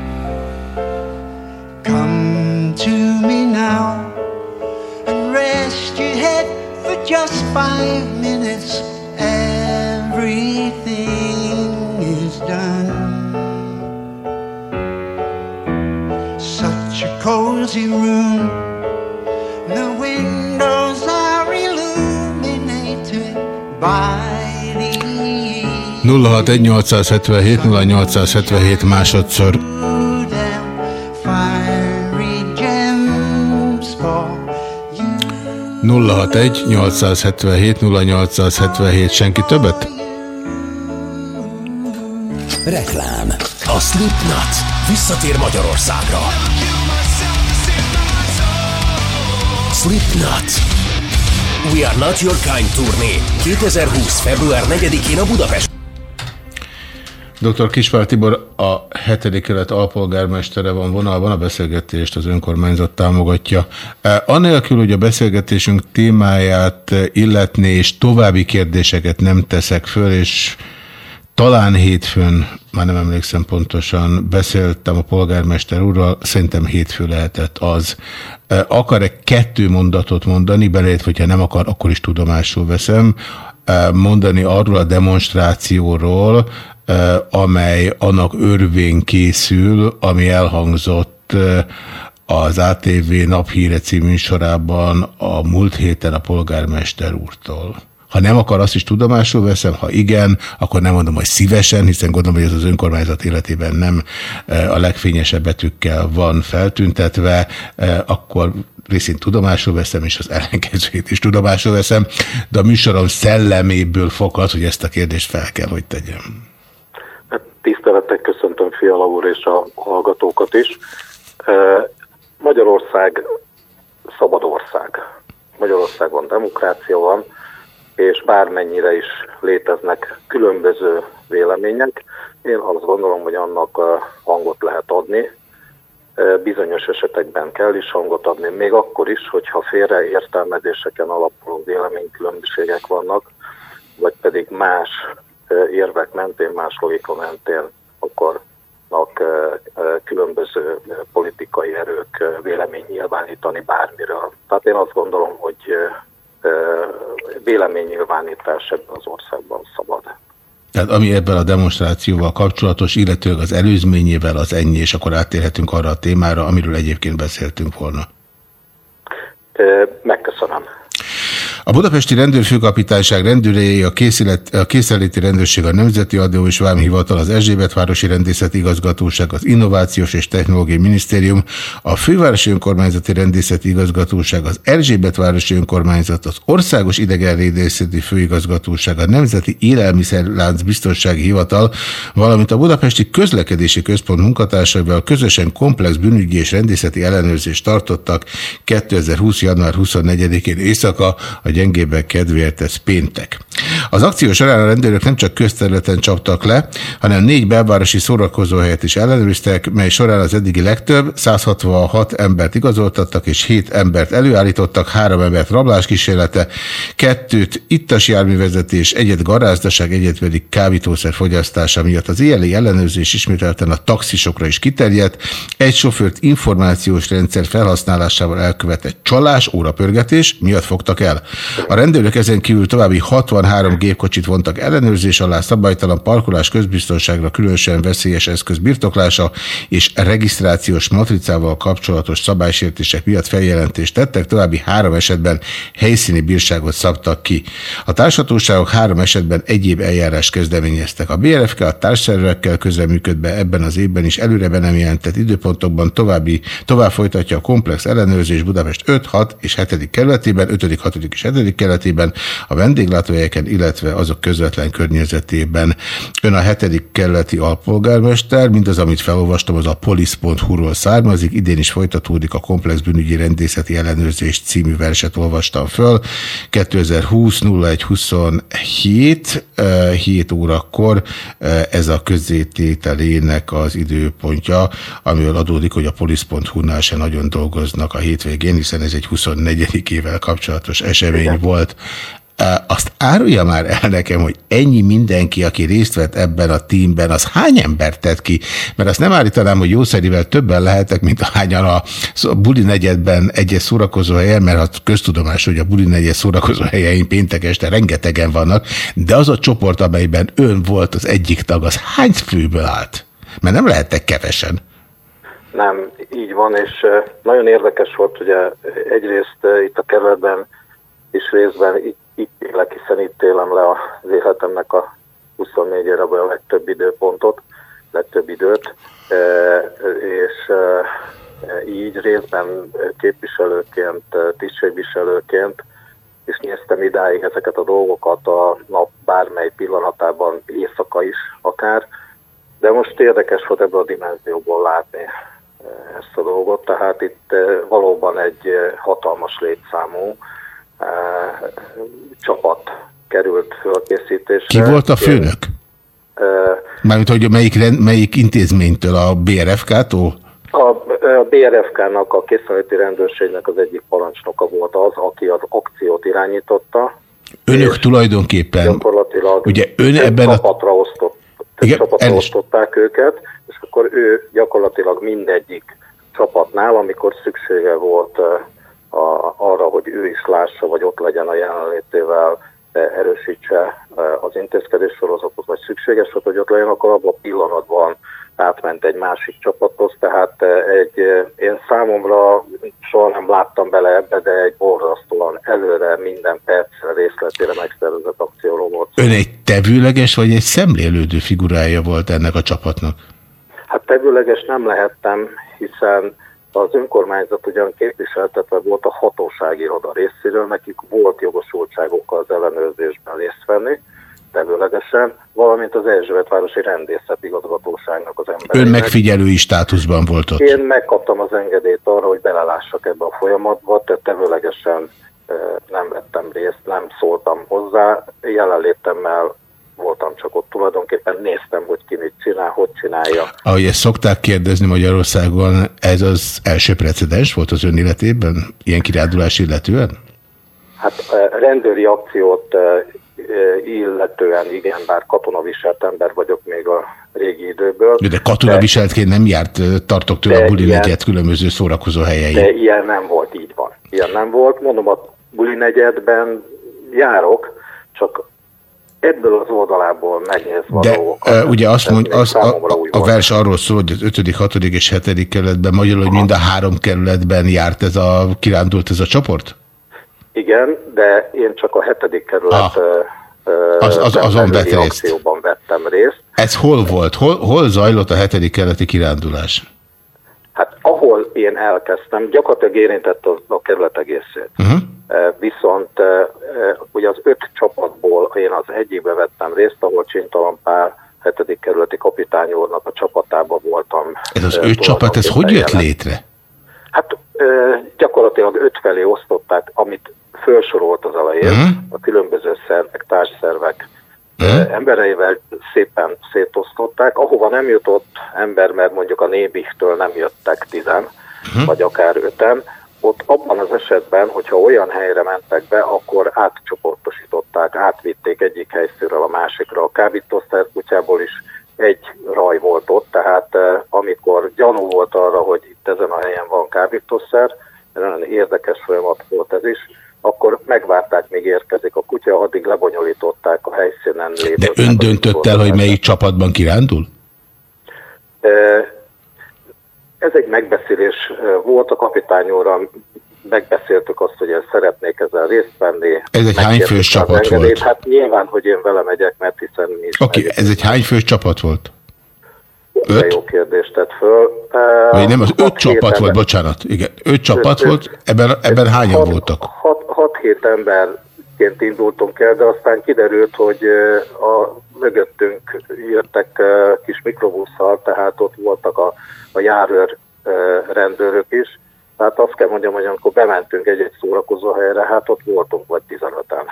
061 877 0877 másodszor. gems for 061 877 0877 senki többet? Reklám. A Slipknot visszatér Magyarországra. Slipknot. We are not your kind turné. 2020. február 4-én a Budapest. Dr. Kispár Tibor a hetedik kelet alpolgármestere van vonalban, a beszélgetést az önkormányzat támogatja. Eh, Anélkül, hogy a beszélgetésünk témáját illetné, és további kérdéseket nem teszek föl, és talán hétfőn, már nem emlékszem pontosan, beszéltem a polgármester úrral, szerintem hétfő lehetett az. Eh, Akar-e kettő mondatot mondani, belejött, hogyha nem akar, akkor is tudomásul veszem, mondani arról a demonstrációról, amely annak örvén készül, ami elhangzott az ATV naphíre című műsorában a múlt héten a polgármester úrtól. Ha nem akar, azt is tudomásul veszem, ha igen, akkor nem mondom, hogy szívesen, hiszen gondolom, hogy ez az önkormányzat életében nem eh, a legfényesebb betűkkel van feltüntetve, eh, akkor részint tudomásul veszem, és az ellenkezőjét is tudomásul veszem, de a műsorom szelleméből fakad, hogy ezt a kérdést fel kell, hogy tegyem. Tisztelettel köszöntöm Fiala úr és a hallgatókat is. E, Magyarország szabad ország. Magyarországon demokrácia van, és bármennyire is léteznek különböző vélemények, én azt gondolom, hogy annak hangot lehet adni, bizonyos esetekben kell is hangot adni, még akkor is, hogyha félreértelmezéseken alapuló véleménykülönbségek vannak, vagy pedig más érvek mentén, más logika mentén akkor különböző politikai erők vélemény nyilvánítani bármiről. Tehát én azt gondolom, hogy véleménynyilvánítás ebben az országban szabad. Tehát ami ebben a demonstrációval kapcsolatos, illetőleg az előzményével az ennyi, és akkor áttérhetünk arra a témára, amiről egyébként beszéltünk volna. Megköszönöm. A budapesti rendőrfőkapitányság rendőrei, a, készület, a készenléti rendőrség, a Nemzeti Adó és Vámhivatal, az Erzsébetvárosi Rendészeti Igazgatóság, az Innovációs és Technológiai Minisztérium, a Fővárosi Önkormányzati Rendészeti Igazgatóság, az Erzsébetvárosi Önkormányzat, az Országos Idegenrendészeti Főigazgatóság, a Nemzeti Élelmiszerlánc Biztonsági Hivatal, valamint a Budapesti Közlekedési Központ munkatársaival közösen komplex bűnügyi és rendészeti ellenőrzést tartottak 2020. január 24-én éjszaka a gyengébbek kedvéért ez péntek. Az akció során a rendőrök nem csak közterületen csaptak le, hanem négy belvárosi szórakozóhelyet is ellenőriztek, mely során az eddigi legtöbb 166 embert igazoltattak és 7 embert előállítottak, három embert rablás kísérlete, kettőt ittas járművezetés, egyet garázdaság, egyet pedig kábítószer fogyasztása miatt az éjjeli ellenőrzés ismételten a taxisokra is kiterjedt, egy sofőrt információs rendszer felhasználásával elkövetett csalás, órapörgetés miatt fogtak el. A rendőrök ezen kívül további 63 gépkocsit vontak ellenőrzés alá, szabálytalan parkolás közbiztonságra különösen veszélyes eszköz birtoklása és regisztrációs matricával kapcsolatos szabálysértések miatt feljelentést tettek, további három esetben helyszíni bírságot szabtak ki. A társhatóságok három esetben egyéb eljárás kezdeményeztek. A BRFK a társszervekkel közreműködve ebben az évben is előre be nem jelentett időpontokban további, tovább folytatja a komplex ellenőrzés Budapest 5, 6 és 7. kerületében, 5., 6 és 7. keletében, a vendéglátóhelyeken, illetve azok közvetlen környezetében. Ön a 7. keleti alpolgármester, mindaz, amit felolvastam, az a polisz.hu-ról származik, idén is folytatódik a Komplex Bűnügyi Rendészeti Ellenőrzés című verset olvastam föl. 2020 01 27 7 órakor eh, ez a közzétételének az időpontja, amivel adódik, hogy a polisz.hu-nál se nagyon dolgoznak a hétvégén, hiszen ez egy 24 ével kapcsolatos esemény Igen. volt. Azt árulja már el nekem, hogy ennyi mindenki, aki részt vett ebben a tímben, az hány embert tett ki? Mert azt nem állítanám, hogy jószerivel többen lehetek, mint ahányan a buli negyedben egyes szórakozó helyen, mert hát köztudomás, hogy a buli negyed szórakozó helyein péntek este rengetegen vannak, de az a csoport, amelyben ön volt az egyik tag, az hány főből állt? Mert nem lehettek kevesen. Nem, így van, és nagyon érdekes volt, hogy egyrészt itt a kerületben és részben itt, itt élek, hiszen itt élem le az életemnek a 24 éve a legtöbb időpontot, legtöbb időt, és így részben képviselőként, tisztségviselőként, és néztem idáig ezeket a dolgokat a nap bármely pillanatában, éjszaka is akár, de most érdekes volt ebből a dimenzióból látni ezt a dolgot, tehát itt valóban egy hatalmas létszámú csapat került fölkészítésre. Ki volt a főnök? Mármint, hogy melyik, melyik intézménytől, a BRFK-tól? A, a BRFK-nak, a készenléti rendőrségnek az egyik parancsnoka volt az, aki az akciót irányította. Önök tulajdonképpen, gyakorlatilag ugye ön ebben a... Csapatra, osztott, Igen, csapatra osztották őket, és akkor ő gyakorlatilag mindegyik csapatnál, amikor szüksége volt a, arra, hogy ő is lássa, vagy ott legyen a jelenlétével, erősítse az intézkedés sorozatot, vagy szükséges volt, hogy ott legyen, akkor abban a pillanatban átment egy másik csapathoz, tehát egy, én számomra soha nem láttam bele ebbe, de egy borzasztóan előre minden percre részletére megszervezett akcióról volt. Ön egy tevőleges vagy egy szemlélődő figurája volt ennek a csapatnak? Hát tevőleges nem lehettem, hiszen az önkormányzat ugyan képviseltetve volt a hatósági iroda részéről, nekik volt jogosultságokkal az ellenőrzésben részt venni, területesen, valamint az Erzsébetvárosi Rendészet igazgatóságnak az emberek. Ön megfigyelői státuszban volt ott? Én megkaptam az engedélyt arra, hogy belelássak ebbe a folyamatba, tehát tevőlegesen nem vettem részt, nem szóltam hozzá, jelenlétemmel voltam csak ott, tulajdonképpen néztem, hogy ki mit csinál, hogy csinálja. Ahogy ezt szokták kérdezni Magyarországon, ez az első precedens volt az ön életében, ilyen kirándulás illetően? Hát rendőri akciót illetően igen, bár katonaviselt ember vagyok még a régi időből. De katonaviseltként nem járt, tartok tőle a buli negyed különböző szórakozó helyein. De ilyen nem volt, így van. Ilyen nem volt. Mondom, a buli negyedben járok, csak ebből az oldalából megnézve De dolgokat, ugye azt mondja, az, a, a, vers arról szól, hogy az 5., 6. és 7. kerületben, magyarul, hogy mind a három kerületben járt ez a, kirándult ez a csoport? Igen, de én csak a hetedik kerület ah. az, az, azon vett részt. vettem részt. Ez hol volt? Hol, hol zajlott a hetedik keleti kirándulás? Hát ahol én elkezdtem, gyakorlatilag érintett a, a kerület egészét. Uh -huh. Viszont ugye az öt csapatból én az egyikbe vettem részt, ahol Csintalan Pál hetedik kerületi kapitány úrnak a csapatában voltam. Ez az öt csapat, ez hogy jött létre? Hát gyakorlatilag öt felé osztották, amit felsorolt az elején, uh -huh. a különböző szervek, társszervek -huh. embereivel szépen szétosztották. Ahova nem jutott ember, mert mondjuk a Nébihtől nem jöttek tizen, -huh. vagy akár öten, ott abban az esetben, hogyha olyan helyre mentek be, akkor átcsoportosították, átvitték egyik helyszínről a másikra. A kábítószer kutyából is egy raj volt ott, tehát amikor gyanú volt arra, hogy itt ezen a helyen van kábítószer, nagyon érdekes folyamat volt ez is, akkor megvárták, míg érkezik a kutya, addig lebonyolították a helyszínen lévő. De ön döntött el, hogy melyik csapatban kirándul? Ez egy megbeszélés volt a kapitányóra, megbeszéltük azt, hogy én szeretnék ezzel részt venni. Ez egy hányfős csapat volt? Hát nyilván, hogy én vele megyek, mert hiszen mi is. Oké, okay, ez egy hányfős csapat volt? Öt? jó kérdést tett föl. Vagy nem, az öt csapat volt, bocsánat. Igen, öt csapat öt, volt, ebben, ebben hányan hat, voltak? Hat-hét emberként indultunk el, de aztán kiderült, hogy a mögöttünk jöttek kis mikrobusszal, tehát ott voltak a, a járőr rendőrök is. Tehát azt kell mondjam, hogy amikor bementünk egy-egy szórakozó helyre, hát ott voltunk vagy 15-en.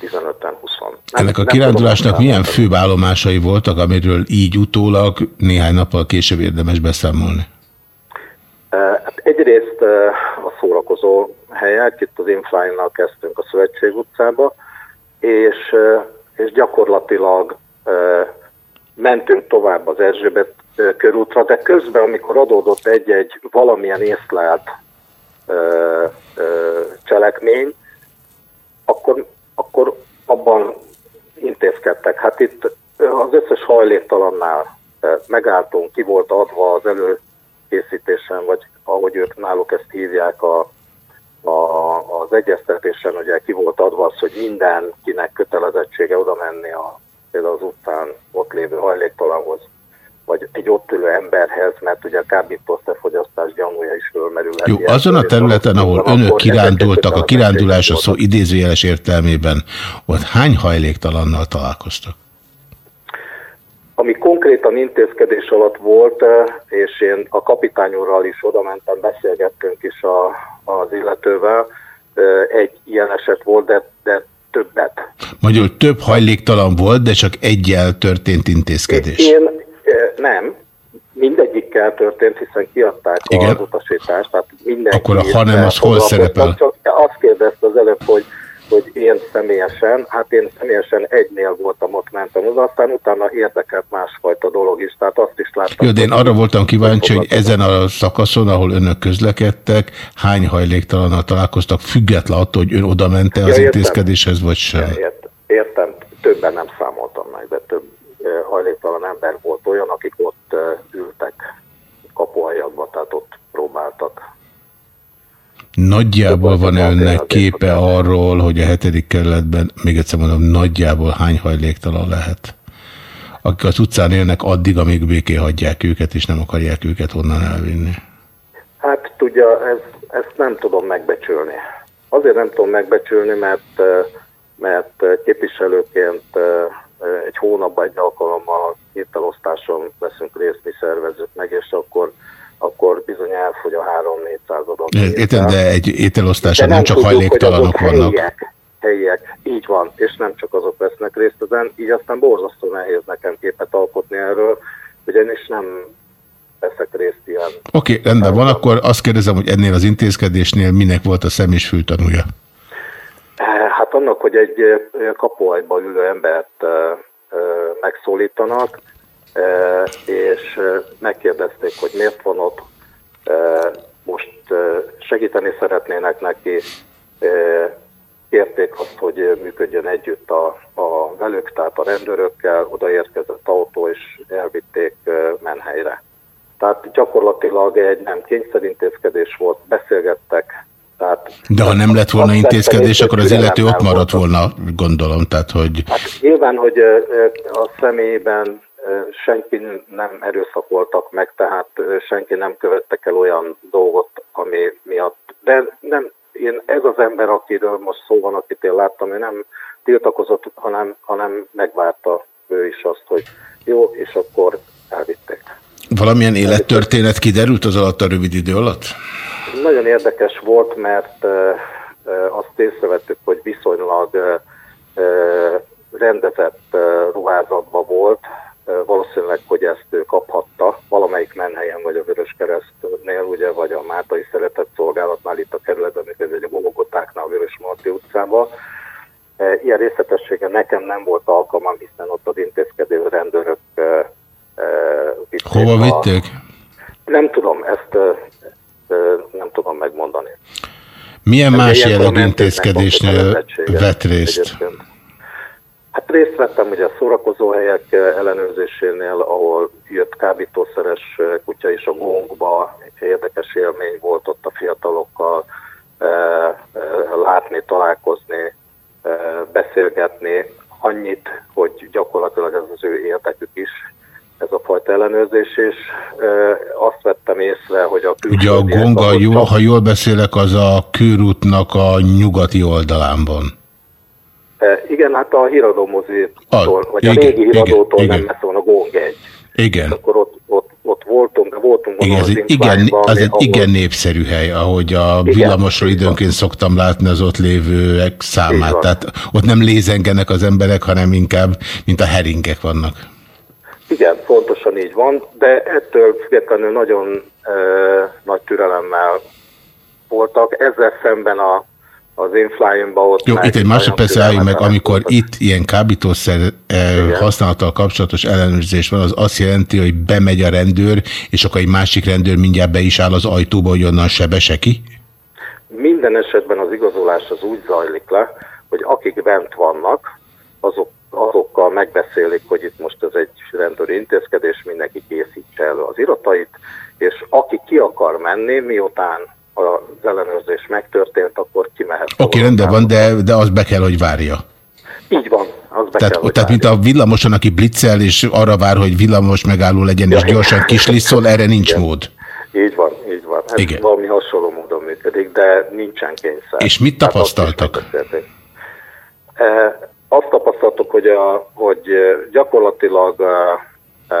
15-en, 20 Ennek a kirándulásnak milyen főbb állomásai voltak, amiről így utólag néhány nappal később érdemes beszámolni? Hát egyrészt szórakozó helyek, itt az Infline-nal kezdtünk a Szövetség utcába, és, és gyakorlatilag mentünk tovább az Erzsébet körútra, de közben, amikor adódott egy-egy valamilyen észlelt cselekmény, akkor akkor abban intézkedtek. Hát itt az összes hajléktalannál megálltunk, ki volt adva az előkészítésen, vagy ahogy ők náluk ezt hívják a, a, az egyeztetésen, ugye ki volt adva az, hogy mindenkinek kötelezettsége oda menni a, például az utcán ott lévő hajléktalanhoz vagy egy ott ülő emberhez, mert ugye a kábítószerfogyasztás gyanúja is fölmerülhet. Jó, azon a területen, ahol önök kirándultak, a kirándulás a szó idézőjeles értelmében, ott hány hajléktalannal találkoztak? Ami konkrétan intézkedés alatt volt, eh, és én a kapitányúrral is oda mentem, beszélgettünk is a, az illetővel, eh, egy ilyen eset volt, de, de többet. Magyarul több hajléktalan volt, de csak egyel történt intézkedés. Én, nem, mindegyikkel történt, hiszen kiadták Igen. az utasítást. Tehát mindenki Akkor a ha nem, az hol szerepel? Csak azt kérdezte az előbb, hogy, hogy én személyesen, hát én személyesen egynél voltam, ott mentem az, aztán utána érdekelt másfajta dolog is, tehát azt is láttam. Jó, de én arra voltam kíváncsi, hogy ezen a szakaszon, ahol önök közlekedtek, hány hajléktalannal találkoztak, független attól, hogy ön oda mente az ja, intézkedéshez, vagy sem? Ért, értem, többen nem számoltam meg, de több hajléktalan ember volt olyan, akik ott ültek kapuajakba, tehát ott próbáltak. Nagyjából van -e önnek képe arról, hogy a hetedik kerületben, még egyszer mondom, nagyjából hány hajléktalan lehet? Akik az utcán élnek addig, amíg béké hagyják őket, és nem akarják őket onnan elvinni. Hát tudja, ez, ezt nem tudom megbecsülni. Azért nem tudom megbecsülni, mert, mert képviselőként egy hónapban egy alkalommal ételosztáson veszünk részt, mi szervezzük meg, és akkor akkor bizony elfogy a 3-400 adag. Értem, de egy ételosztáson nem, nem csak tudjuk, hajléktalanok vannak. Helyiek, helyiek, így van, és nem csak azok vesznek részt ezen, így aztán borzasztó nehéz nekem képet alkotni erről, ugyanis nem veszek részt ilyen. Oké, okay, rendben van, akkor azt kérdezem, hogy ennél az intézkedésnél minek volt a szem és fültanúja? Hát annak, hogy egy kapuajban ülő embert megszólítanak, és megkérdezték, hogy miért van ott, most segíteni szeretnének neki, kérték azt, hogy működjön együtt a, a velük, tehát a rendőrökkel, odaérkezett autó, és elvitték menhelyre. Tehát gyakorlatilag egy nem kényszerintézkedés volt, beszélgettek. Tehát De ha nem lett volna intézkedés, akkor az illető ott maradt volna, gondolom. Tehát, hogy... Hát nyilván, hogy a személyben senki nem erőszakoltak meg, tehát senki nem követtek el olyan dolgot, ami miatt. De nem, én ez az ember, akiről most szó van, akit én láttam, ő nem tiltakozott, hanem, hanem megvárta ő is azt, hogy jó, és akkor elvitték. Valamilyen élettörténet kiderült az alatt a rövid idő alatt? Nagyon érdekes volt, mert azt észrevettük, hogy viszonylag rendezett ruházatban volt, valószínűleg, hogy ezt ő kaphatta valamelyik menhelyen, vagy a Vörös Keresztnél, ugye, vagy a Mátai Szeretett Szolgálatnál itt a kerületben, ez egy a Bologotáknál, a Vörös Marti utcában. Ilyen részletessége nekem nem volt alkalmam, hiszen ott az intézkedő rendőrök vitték. Hova vitték? A... Nem tudom, ezt nem tudom megmondani. Milyen Ez más jellegű intézkedésnél vett részt? Egyébként. Hát részt vettem ugye a szórakozóhelyek ellenőrzésénél, ahol jött kábítószeres kutya is a gongba, érdekes élmény volt ott a fiatalokkal látni, találkozni, beszélgetni, annyit, hogy gyakorlatilag ez az ő érdekük is, ez a fajta ellenőrzés, és azt vettem észre, hogy a Ugye a gonga, jó, ha jól beszélek, az a körútnak a nyugati oldalán van. E, igen, hát a híradó mozitól, vagy igen, a régi híradótól igen, nem messze van a Gong egy. Igen. És akkor ott, ott, ott voltunk, de voltunk igen, egy, igen, az egy ahol... igen népszerű hely, ahogy a igen, villamosról időnként szoktam látni az ott lévőek számát. Tehát ott nem lézengenek az emberek, hanem inkább, mint a heringek vannak. Igen, pontosan így van, de ettől függetlenül nagyon e, nagy türelemmel voltak. Ezzel szemben a az én flying ott... Jó, itt egy másodperc álljunk meg, amikor itt ilyen kábítószer eh, használattal kapcsolatos ellenőrzés van, az azt jelenti, hogy bemegy a rendőr, és akkor egy másik rendőr mindjárt be is áll az ajtóba, hogy onnan sebese ki? Minden esetben az igazolás az úgy zajlik le, hogy akik bent vannak, azok, azokkal megbeszélik, hogy itt most ez egy rendőri intézkedés, mindenki készítse elő az iratait, és aki ki akar menni, miután az ellenőrzés megtörtént, akkor kimehet. Oké, okay, rendben van, de, de az be kell, hogy várja. Így van, az be tehát, kell, Tehát, mint a villamoson, aki bliccel, és arra vár, hogy villamos megálló legyen, ja, és gyorsan kislisszol, erre nincs igen. mód. Így van, így van. Ez igen. valami hasonló módon működik, de nincsen kényszer. És mit tapasztaltak? E, azt tapasztaltuk, hogy, a, hogy gyakorlatilag a, e,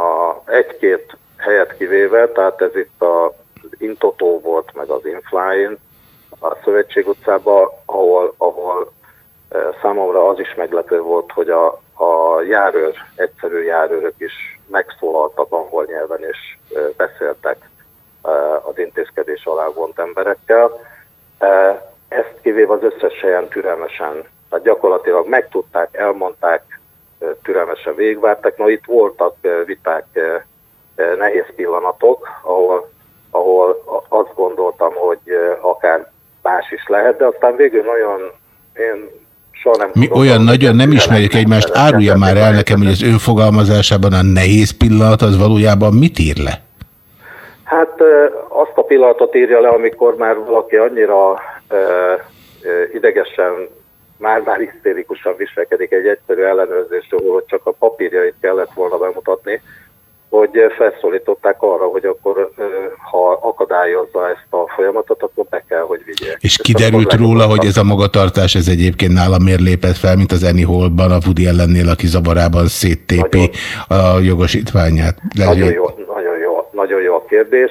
a egy-két helyet kivéve, tehát ez itt a Intotó volt, meg az Inflying a Szövetség utcában, ahol, ahol e, számomra az is meglepő volt, hogy a, a járőr, egyszerű járőrök is megszólaltak angol nyelven, és e, beszéltek e, az intézkedés alá vont emberekkel. Ezt kivéve az összes helyen türelmesen, tehát gyakorlatilag megtudták, elmondták, türelmesen végvártak. Na itt voltak viták, nehéz pillanatok, ahol ahol azt gondoltam, hogy akár más is lehet, de aztán végül nagyon, én soha nem Mi tudom, olyan nagyon nem ismerjük egymást, árulja már el nekem, hogy az önfogalmazásában a nehéz pillanat az valójában mit ír le? Hát azt a pillanatot írja le, amikor már valaki annyira idegesen, már-már hisztérikusan viselkedik egy egyszerű ellenőrzésről, hogy csak a papírjait kellett volna bemutatni, hogy felszólították arra, hogy akkor ha akadályozza ezt a folyamatot, akkor be kell, hogy vigye. És kiderült róla, hogy ez a magatartás, ez egyébként nálam miért lépett fel, mint az Eni Holban, a Woody ellennél, aki zavarában széttépi nagyon, a jogosítványát. nagyon, jó, nagyon, jó, nagyon jó a kérdés.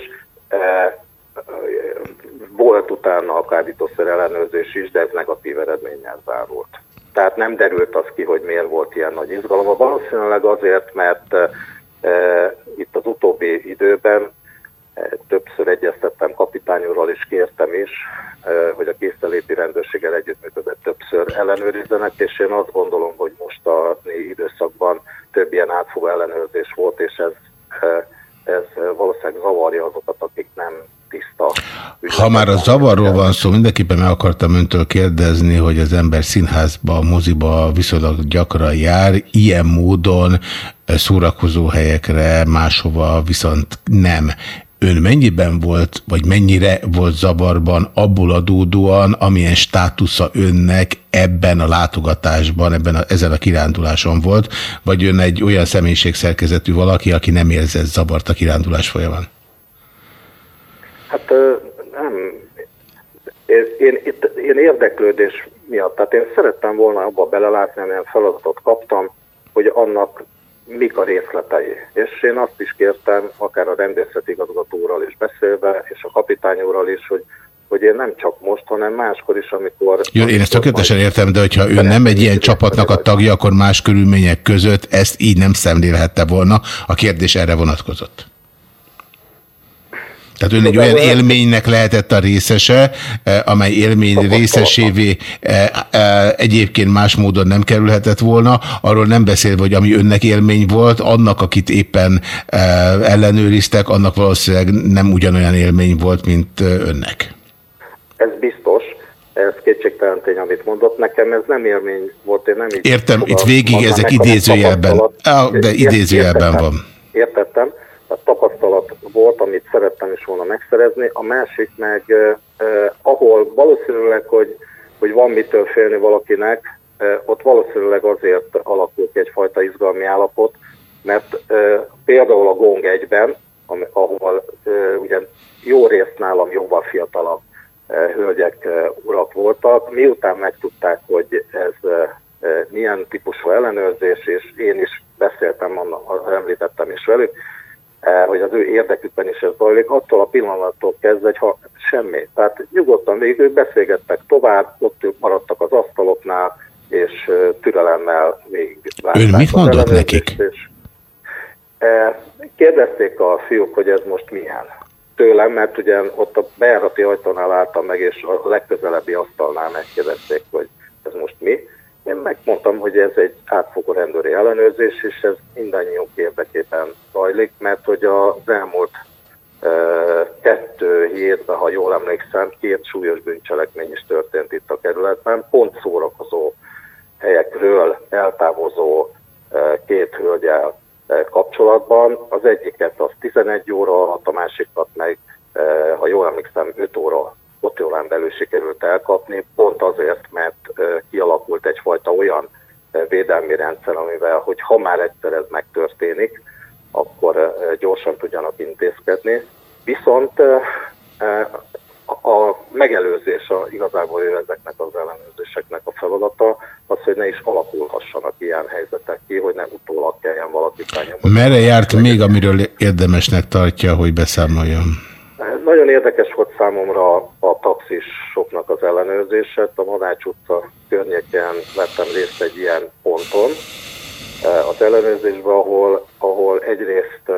Volt utána a kábítószer ellenőrzés is, de ez negatív eredménnyel zárult. Tehát nem derült az ki, hogy miért volt ilyen nagy izgalom. Valószínűleg azért, mert itt az utóbbi időben e, többször egyeztettem kapitányúrral, és kértem is, e, hogy a készteléti rendőrséggel együttműködött többször ellenőrizzenek, és én azt gondolom, hogy most a időszakban több ilyen átfogó ellenőrzés volt, és ez, e, ez valószínűleg zavarja azokat, akik nem tiszta. Ha már a zavarról van szó, mindenképpen meg akartam öntől kérdezni, hogy az ember színházba, moziba viszonylag gyakran jár, ilyen módon szórakozó helyekre, máshova viszont nem. Ön mennyiben volt, vagy mennyire volt zavarban abból adódóan, amilyen státusza önnek ebben a látogatásban, ebben a, ezen a kiránduláson volt, vagy ön egy olyan személyiségszerkezetű valaki, aki nem érzett zavart a kirándulás folyamán? Hát nem. Én, itt, én érdeklődés miatt, tehát én szerettem volna abba belelátni, amilyen feladatot kaptam, hogy annak mik a részletei. És én azt is kértem, akár a rendészeti igazgatóral is beszélve, és a kapitányúrral is, hogy hogy én nem csak most, hanem máskor is, amikor... Jó, én ezt tökéletesen értem, de hogyha ő nem egy ilyen csapatnak a tagja, akkor más körülmények között ezt így nem szemlélhette volna. A kérdés erre vonatkozott. Tehát ön egy olyan élménynek lehetett a részese, eh, amely élmény részesévé eh, eh, egyébként más módon nem kerülhetett volna, arról nem beszélve, hogy ami önnek élmény volt, annak, akit éppen ellenőriztek, annak valószínűleg nem ugyanolyan élmény volt, mint önnek. Ez biztos, ez kétségtelen tény, amit mondott. Nekem ez nem élmény volt, én nem így Értem, itt végig ezek idézőjelben, de idézőjelben van. Értettem tapasztalat volt, amit szerettem is volna megszerezni, a másik meg, eh, ahol valószínűleg, hogy, hogy van mitől félni valakinek, eh, ott valószínűleg azért alakul ki egyfajta izgalmi állapot, mert eh, például a Gong egyben, ahol eh, ugye jó részt nálam jóval fiatalabb eh, hölgyek, eh, urak voltak, miután megtudták, hogy ez eh, milyen típusú ellenőrzés, és én is beszéltem, említettem is velük, hogy az ő érdekükben is ez zajlik, attól a pillanattól kezdve, ha semmi. Tehát nyugodtan végül beszélgettek tovább, ott ők maradtak az asztaloknál, és eh, türelemmel még Ön mit mondott nekik? És, eh, kérdezték a fiúk, hogy ez most milyen. Tőlem, mert ugye ott a bejárati ajtónál álltam meg, és a legközelebbi asztalnál megkérdezték, hogy ez most mi én megmondtam, hogy ez egy átfogó rendőri ellenőrzés, és ez mindannyiunk érdekében zajlik, mert hogy az elmúlt e, kettő hétben, ha jól emlékszem, két súlyos bűncselekmény is történt itt a kerületben, pont szórakozó helyekről eltávozó e, két hölgyel e, kapcsolatban. Az egyiket az 11 óra alatt, a másikat meg, e, ha jól emlékszem, 5 óra ott jól belül sikerült elkapni, pont azért, mert kialakult egyfajta olyan védelmi rendszer, amivel, hogy ha már egyszer ez megtörténik, akkor gyorsan tudjanak intézkedni. Viszont a megelőzés a, igazából ezeknek az ellenőrzéseknek a feladata, az, hogy ne is alakulhassanak ilyen helyzetek ki, hogy ne utólag kelljen valaki felnyomni. Merre járt még, amiről érdemesnek tartja, hogy beszámoljon? Nagyon érdekes volt számomra a taxisoknak az ellenőrzése. A Madács utca környéken vettem részt egy ilyen ponton az ellenőrzésben, ahol, ahol egyrészt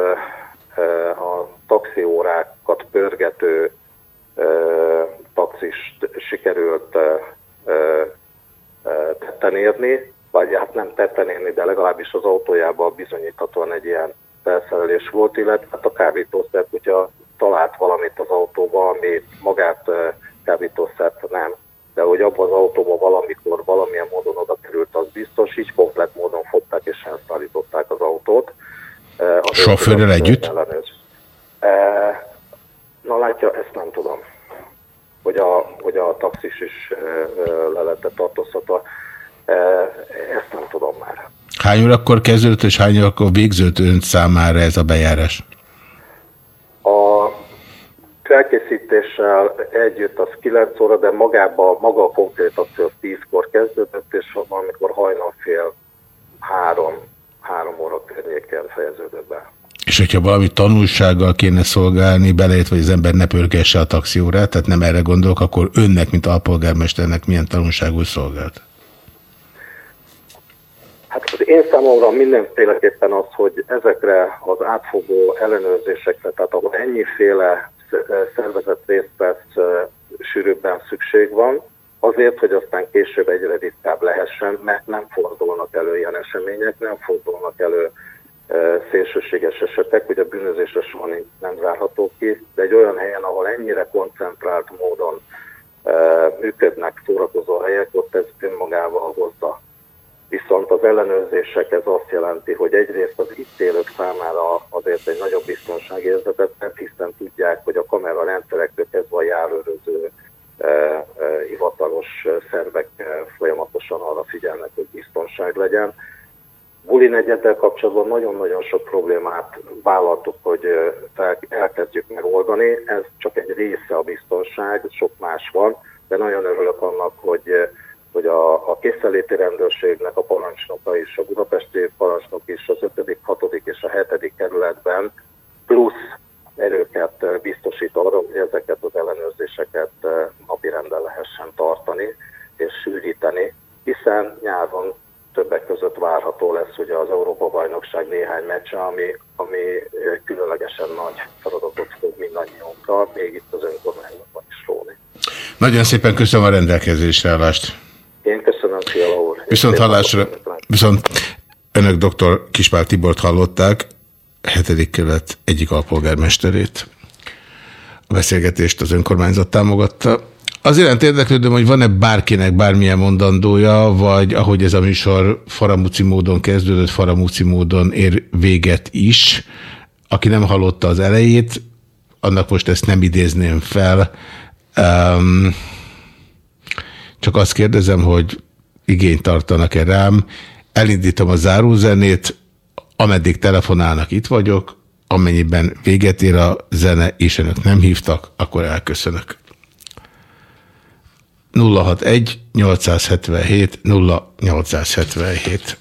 a taxiórákat pörgető taxist sikerült tetten érni, vagy hát nem tetten érni, de legalábbis az autójában bizonyíthatóan egy ilyen felszerelés volt, illetve hát a kábítószert, hogyha talált valamit az autóba, ami magát kábítószert nem, de hogy abban az autóban valamikor valamilyen módon oda került, az biztos, így komplet módon fogták és elszállították az autót. A sofőrrel együtt? Na látja, ezt nem tudom, hogy a, hogy a taxis is le lett tartóztatva. Ezt nem tudom már. Hány órakor kezdődött, és hány órakor végződött ön számára ez a bejárás? A felkészítéssel együtt az 9 óra, de magába, maga a konkrét akció 10-kor kezdődött, és amikor hajnal fél három, három óra környéken fejeződött be. És hogyha valami tanulsággal kéne szolgálni, belejött, hogy az ember ne pörgesse a taxiórát, tehát nem erre gondolok, akkor önnek, mint alpolgármesternek milyen tanulságú szolgált? Hát az én számomra mindenféleképpen az, hogy ezekre az átfogó ellenőrzésekre, tehát ahol ennyiféle szervezet részt vesz, sűrűbben szükség van, azért, hogy aztán később egyre ritkább lehessen, mert nem fordulnak elő ilyen események, nem fordulnak elő szélsőséges esetek, hogy a bűnözésre soha nem zárható ki, de egy olyan helyen, ahol ennyire koncentrált módon működnek szórakozó helyek, ott ez önmagával hozza. Viszont az ellenőrzések ez azt jelenti, hogy egyrészt az itt élők számára azért egy nagyobb biztonságérzetet, mert hiszen tudják, hogy a kamera rendszerektől kezdve a járőröző hivatalos szervek folyamatosan arra figyelnek, hogy biztonság legyen. Buli negyeddel kapcsolatban nagyon-nagyon sok problémát vállaltuk, hogy elkezdjük megoldani. Ez csak egy része a biztonság, sok más van, de nagyon örülök annak, hogy, hogy a, a készeléti rendőrségnek a parancsnoka is, a budapesti parancsnok is az 5., 6. és a 7. kerületben plusz erőket biztosít arra, hogy ezeket az ellenőrzéseket napirenden lehessen tartani és sűríteni, hiszen nyáron többek között várható lesz ugye az Európa-bajnokság néhány meccse, ami, ami különlegesen nagy feladatot fog mindannyiunkra, még itt az önkormányzatban is róni. Nagyon szépen köszönöm a rendelkezésre állást. Én köszönöm, Fiala úr. Viszont hallásra, viszont önök dr. Kispál Tibort hallották, hetedik kelet egyik alpolgármesterét. A beszélgetést az önkormányzat támogatta. Az iránt érdeklődöm, hogy van-e bárkinek bármilyen mondandója, vagy ahogy ez a műsor faramúci módon kezdődött, faramúci módon ér véget is. Aki nem hallotta az elejét, annak most ezt nem idézném fel. Um, csak azt kérdezem, hogy igényt tartanak-e rám. Elindítom a zárózenét, ameddig telefonálnak, itt vagyok, amennyiben véget ér a zene, és önök nem hívtak, akkor elköszönök. 061 877 0877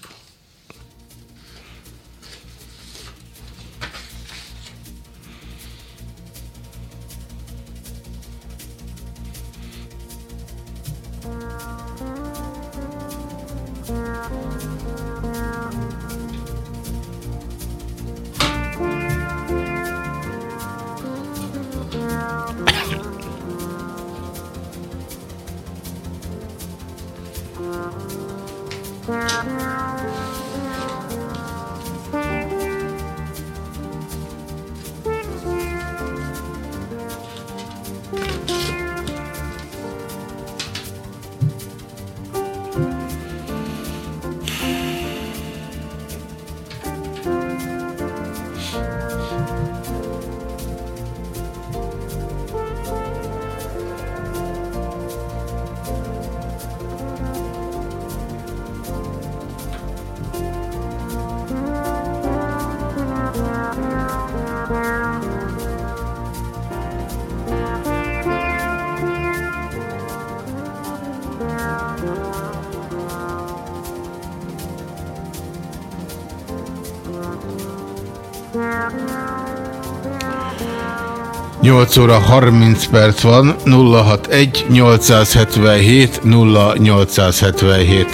óra 30 perc van, 061 877 0877.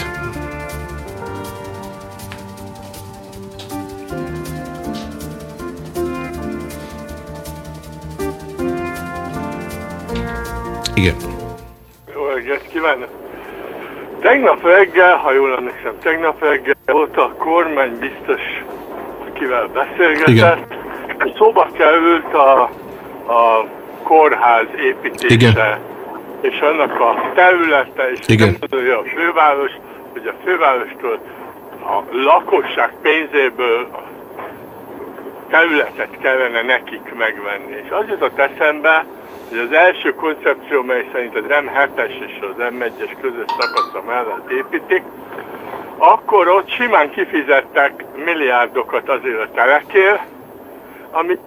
Igen. Jó reggelt kívánok! Tegnap reggel, ha jól emlékszem, tegnap reggel volt a kormány biztos, akivel beszélgetett. Igen. Szóba került a a kórház építése, Igen. és annak a területe, és Igen. a főváros, hogy a fővárostól a lakosság pénzéből a területet kellene nekik megvenni. És az jutott eszembe, hogy az első koncepció, mely szerint az M7-es és az M1-es közös szakasza mellett építik, akkor ott simán kifizettek milliárdokat azért a telekért, amit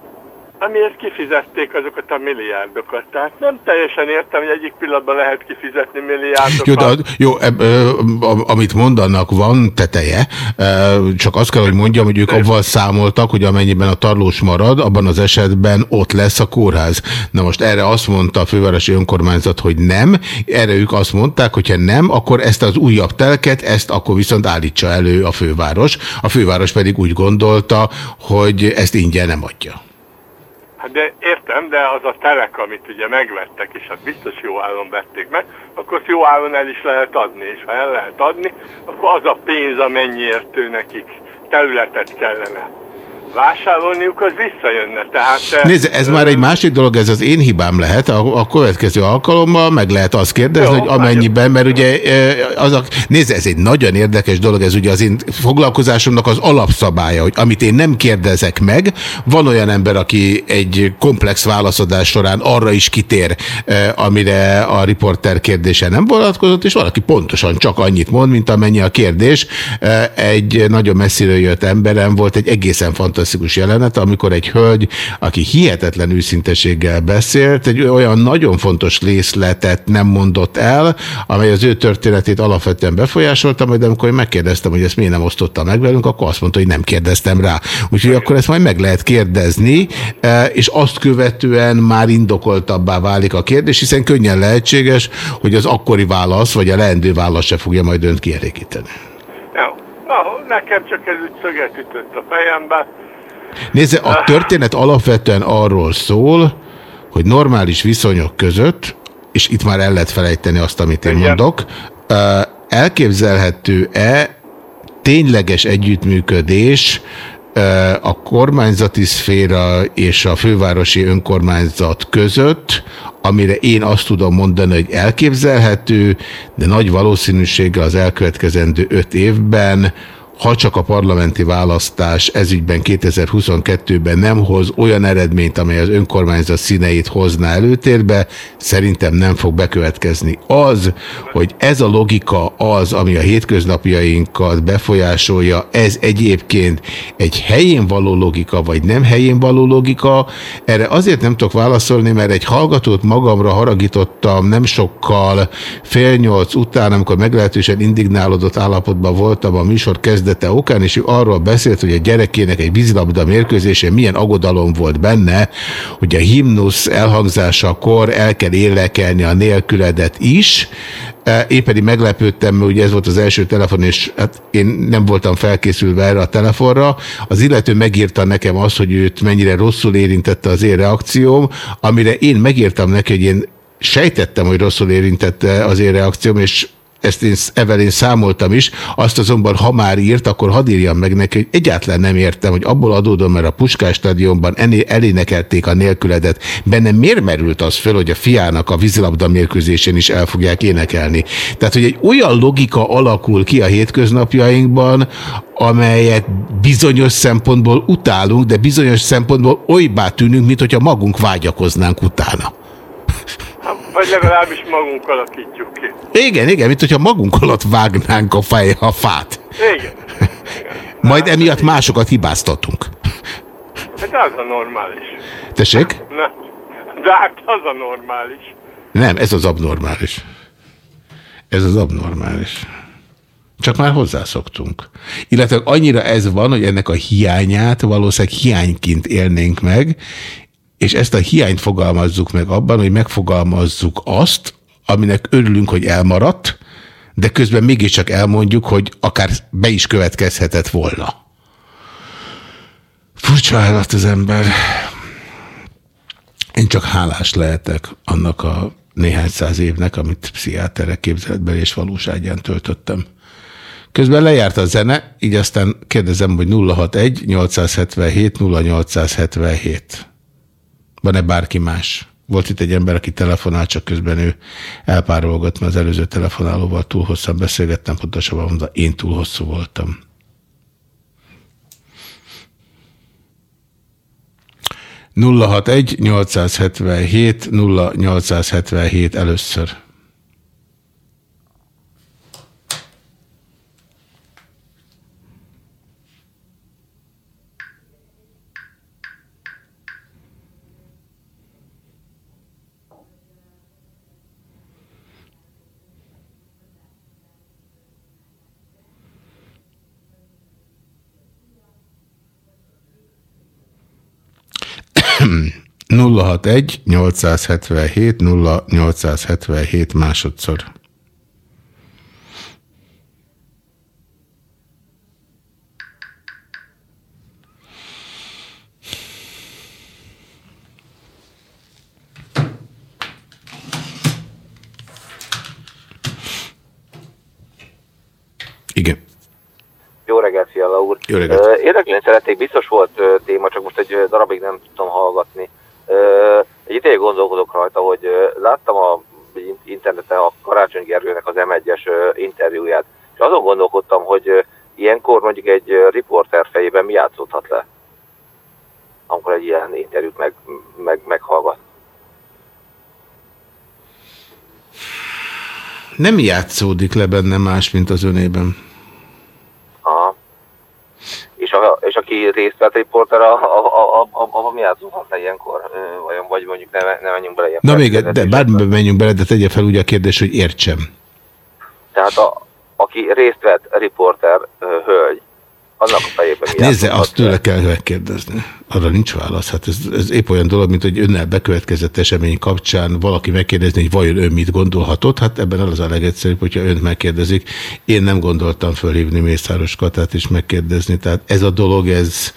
amiért kifizették azokat a milliárdokat. Tehát nem teljesen értem, hogy egyik pillanatban lehet kifizetni milliárdokat. Jó, de, jó eb, ö, amit mondanak van teteje, csak azt kell, hogy mondjam, hogy ők avval számoltak, hogy amennyiben a tarlós marad, abban az esetben ott lesz a kórház. Na most erre azt mondta a fővárosi önkormányzat, hogy nem, erre ők azt mondták, hogyha nem, akkor ezt az újabb telket, ezt akkor viszont állítsa elő a főváros. A főváros pedig úgy gondolta, hogy ezt ingyen nem adja. Hát de értem, de az a telek, amit ugye megvettek, és hát biztos jó áron vették meg, akkor jó áron el is lehet adni, és ha el lehet adni, akkor az a pénz, amennyiért ő nekik területet kellene vásárolniuk, az visszajönne. Tehát, Nézd, ez már egy másik dolog, ez az én hibám lehet. A, a következő alkalommal meg lehet azt kérdezni, Jó, hogy amennyiben, mert ugye az a, nézd, ez egy nagyon érdekes dolog, ez ugye az én foglalkozásomnak az alapszabálya, hogy amit én nem kérdezek meg, van olyan ember, aki egy komplex válaszadás során arra is kitér, amire a riporter kérdése nem vonatkozott, és valaki pontosan csak annyit mond, mint amennyi a kérdés. Egy nagyon messziről jött emberem volt, egy egészen fantasztikus fantasztikus jelenet, amikor egy hölgy, aki hihetetlen őszinteséggel beszélt, egy olyan nagyon fontos részletet nem mondott el, amely az ő történetét alapvetően befolyásolta, majd amikor én megkérdeztem, hogy ezt miért nem osztotta meg velünk, akkor azt mondta, hogy nem kérdeztem rá. Úgyhogy akkor ezt majd meg lehet kérdezni, e, és azt követően már indokoltabbá válik a kérdés, hiszen könnyen lehetséges, hogy az akkori válasz, vagy a leendő válasz se fogja majd önt kielégíteni. Jó, nekem csak ez úgy szöget ütött a fejembe. Nézze, a történet alapvetően arról szól, hogy normális viszonyok között, és itt már el lehet felejteni azt, amit én Igen. mondok, elképzelhető-e tényleges együttműködés a kormányzati szféra és a fővárosi önkormányzat között, amire én azt tudom mondani, hogy elképzelhető, de nagy valószínűséggel az elkövetkezendő öt évben ha csak a parlamenti választás ezügyben 2022-ben nem hoz olyan eredményt, amely az önkormányzat színeit hozná előtérbe, szerintem nem fog bekövetkezni. Az, hogy ez a logika az, ami a hétköznapjainkat befolyásolja, ez egyébként egy helyén való logika, vagy nem helyén való logika, erre azért nem tudok válaszolni, mert egy hallgatót magamra haragítottam nem sokkal fél nyolc után, amikor meglehetősen indignálódott állapotban voltam a műsor kezdet kezdete okán, és ő arról beszélt, hogy a gyerekének egy vízilabda mérkőzése milyen aggodalom volt benne, hogy a himnusz elhangzásakor el kell élekelni a nélküledet is, e, én pedig meglepődtem, mert ugye ez volt az első telefon, és hát én nem voltam felkészülve erre a telefonra. Az illető megírta nekem azt, hogy őt mennyire rosszul érintette az én reakcióm, amire én megírtam neki, hogy én sejtettem, hogy rosszul érintette az én reakcióm, és ezt én Evelyn számoltam is, azt azonban, ha már írt, akkor hadd írjam meg neki, hogy egyáltalán nem értem, hogy abból adódom, mert a Puskás stadionban elénekelték a nélküledet. Bennem miért merült az föl, hogy a fiának a vízilabda mérkőzésén is el fogják énekelni? Tehát, hogy egy olyan logika alakul ki a hétköznapjainkban, amelyet bizonyos szempontból utálunk, de bizonyos szempontból olybá tűnünk, mint hogyha magunk vágyakoznánk utána. Vagy legalábbis magunk alakítjuk ki. Igen, igen, mint hogyha magunk alatt vágnánk a, fej, a fát. Igen. igen. (laughs) Majd hát, emiatt másokat hibáztatunk. Hát az a normális. Tessék? Ne. De hát az a normális. Nem, ez az abnormális. Ez az abnormális. Csak már hozzászoktunk. Illetve annyira ez van, hogy ennek a hiányát valószínűleg hiányként élnénk meg, és ezt a hiányt fogalmazzuk meg abban, hogy megfogalmazzuk azt, aminek örülünk, hogy elmaradt, de közben mégiscsak elmondjuk, hogy akár be is következhetett volna. Furcsa állat az ember. Én csak hálás lehetek annak a néhány száz évnek, amit pszichiáterek képzeletben és valóságján töltöttem. Közben lejárt a zene, így aztán kérdezem, hogy 061 877 0877. Van-e bárki más? Volt itt egy ember, aki telefonál, csak közben ő elpárolgott, mert az előző telefonálóval túl hosszan beszélgettem, pontosabban mondva, én túl hosszú voltam. nulla hat egy 877 0877 először. 061 877 0877 másodszor. Igen. Jó reggelt, Fiala úr. Jó reggelt. Érdeklően szeretnék, biztos volt téma, csak most egy darabig nem tudtam hallgatni. Egy ideje gondolkodok rajta, hogy láttam a interneten a Karácsony Gergőnek az M1-es interjúját, és azon gondolkodtam, hogy ilyenkor mondjuk egy riporter fejében mi játszódhat le, amikor egy ilyen interjút meg, meg, meghallgat. Nem játszódik le benne más, mint az önében. És, a, és aki részt vett riporter, a, a, a, a, a, a mi játszódhat le ilyenkor? Vagy, vagy mondjuk ne, ne menjünk bele ilyen Na még, de bármiben menjünk bele, de tegye fel ugye a kérdés, hogy értsem. Tehát a, aki részt vett riporter hölgy, annak a fejében mi Nézze, azt tőle kell megkérdezni. Arra nincs válasz. Hát ez, ez épp olyan dolog, mint hogy önnel bekövetkezett esemény kapcsán valaki megkérdezni, hogy vajon ön mit gondolhatott. Hát ebben az a legegyszerűbb, hogyha önt megkérdezik. Én nem gondoltam fölhívni Mészáros Katát és megkérdezni. Tehát ez a dolog, ez,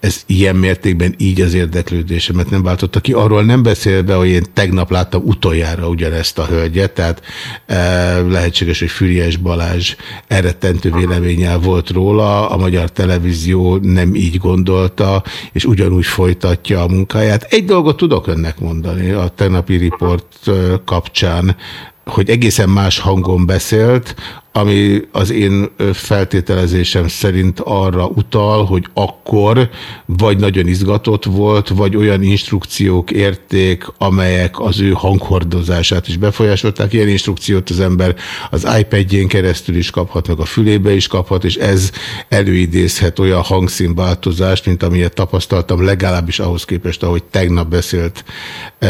ez ilyen mértékben így az érdeklődésemet nem váltotta ki. Arról nem beszélve, hogy én tegnap láttam utoljára ugyanezt a hölgyet, tehát e, lehetséges, hogy Füriás Balázs elrettentő véleménnyel volt róla, a magyar televízió nem így gondolta, és ugyanúgy folytatja a munkáját. Egy dolgot tudok önnek mondani a tegnapi riport kapcsán, hogy egészen más hangon beszélt, ami az én feltételezésem szerint arra utal, hogy akkor vagy nagyon izgatott volt, vagy olyan instrukciók érték, amelyek az ő hanghordozását is befolyásolták. Ilyen instrukciót az ember az iPad-jén keresztül is kaphat, meg a fülébe is kaphat, és ez előidézhet olyan hangszínváltozást, mint amilyet tapasztaltam, legalábbis ahhoz képest, ahogy tegnap beszélt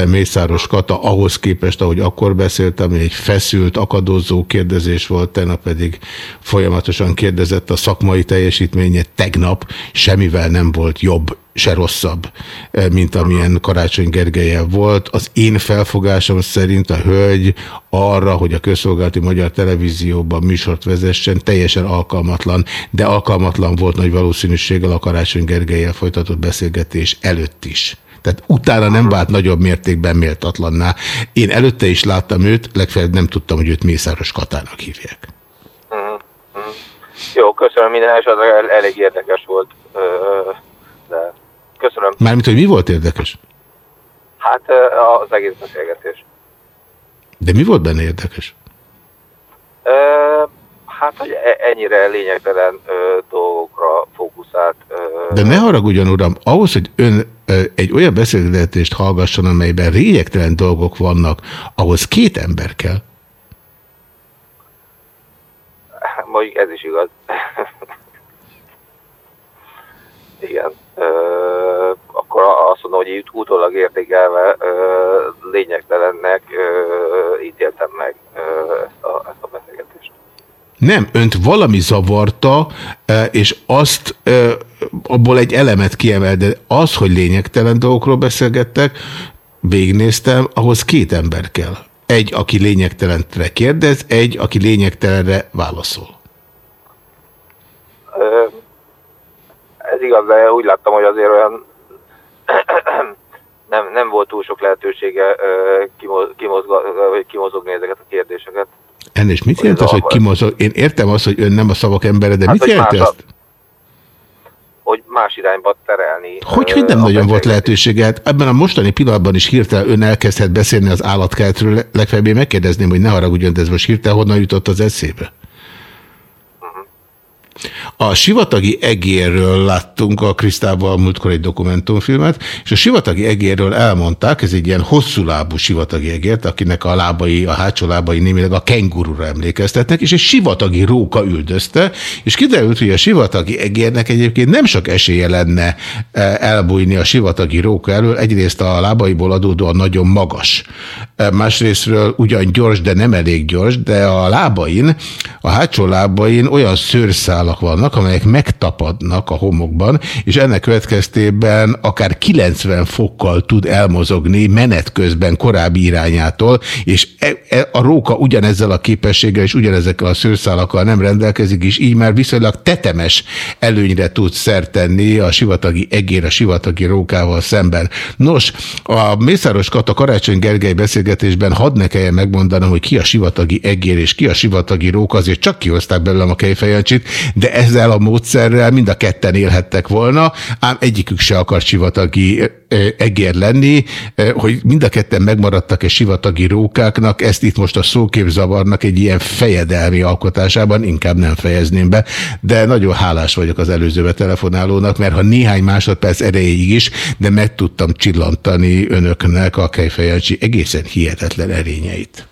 Mészáros Kata, ahhoz képest, ahogy akkor beszélt, ami egy feszült, akadozó kérdezés volt tegnap tegnap pedig folyamatosan kérdezett a szakmai teljesítménye tegnap, semmivel nem volt jobb, se rosszabb, eh, mint amilyen Karácsony Gergelyel volt. Az én felfogásom szerint a hölgy arra, hogy a közszolgálati magyar televízióban műsort vezessen, teljesen alkalmatlan, de alkalmatlan volt nagy valószínűséggel a Karácsony Gergelyel folytatott beszélgetés előtt is. Tehát utána nem vált nagyobb mértékben méltatlanná. Én előtte is láttam őt, legfeljebb nem tudtam, hogy őt Mészáros Katának hívják. Jó, köszönöm minden esetre, el, elég érdekes volt. De köszönöm. Mármint, hogy mi volt érdekes? Hát az egész beszélgetés. De mi volt benne érdekes? Hát, hogy e, ennyire lényegtelen dolgokra fókuszált. De ne haragudjon, uram, ahhoz, hogy ön egy olyan beszélgetést hallgasson, amelyben lényegtelen dolgok vannak, ahhoz két ember kell. mondjuk ez is igaz. Igen. Ö, akkor azt mondom, hogy itt utólag értékelve lényegtelennek ítéltem meg ezt, a, ezt a beszélgetést. Nem, önt valami zavarta, és azt abból egy elemet kiemel, de az, hogy lényegtelen dolgokról beszélgettek, végnéztem, ahhoz két ember kell. Egy, aki lényegtelenre kérdez, egy, aki lényegtelenre válaszol. Ez igaz, de úgy láttam, hogy azért olyan (clears throat) nem, nem volt túl sok lehetősége kimozga, kimozogni ezeket a kérdéseket. Ennél mit jelent az, hogy kimozog? Én értem azt, hogy ön nem a szavak embere, de hát, mit jelent ezt? hogy más irányba terelni. Hogy, hogy nem nagyon volt lehetősége? Hát ebben a mostani pillanatban is hirtelen ön elkezdhet beszélni az állatkeltről, legfeljebb én megkérdezném, hogy ne haragudjon, de ez most hirtelen honnan jutott az eszébe? A sivatagi egérről láttunk a Krisztával múltkor egy dokumentumfilmet, és a sivatagi egérről elmondták, ez egy ilyen hosszú lábú sivatagi egért, akinek a lábai, a hátsó lábai némileg a kengurura emlékeztetnek, és egy sivatagi róka üldözte, és kiderült, hogy a sivatagi egérnek egyébként nem sok esélye lenne e, elbújni a sivatagi róka elől, egyrészt a lábaiból adódóan nagyon magas. E, másrésztről ugyan gyors, de nem elég gyors, de a lábain, a hátsó lábain olyan szőrszál szőrszálak vannak, amelyek megtapadnak a homokban, és ennek következtében akár 90 fokkal tud elmozogni menet közben korábbi irányától, és e, e, a róka ugyanezzel a képességgel és ugyanezekkel a szőrszálakkal nem rendelkezik, és így már viszonylag tetemes előnyre tud szertenni a sivatagi egér a sivatagi rókával szemben. Nos, a Mészáros Kata Karácsony Gergely beszélgetésben hadd ne kelljen megmondanom, hogy ki a sivatagi egér és ki a sivatagi róka, azért csak kihozták belőlem a kejfejancsit, de ezzel a módszerrel mind a ketten élhettek volna, ám egyikük se akar sivatagi egér lenni, hogy mind a ketten megmaradtak egy sivatagi rókáknak, ezt itt most a szóképzavarnak egy ilyen fejedelmi alkotásában inkább nem fejezném be, de nagyon hálás vagyok az előzőbe telefonálónak, mert ha néhány másodperc erejéig is, de meg tudtam csillantani önöknek a Kejfejancsi egészen hihetetlen erényeit.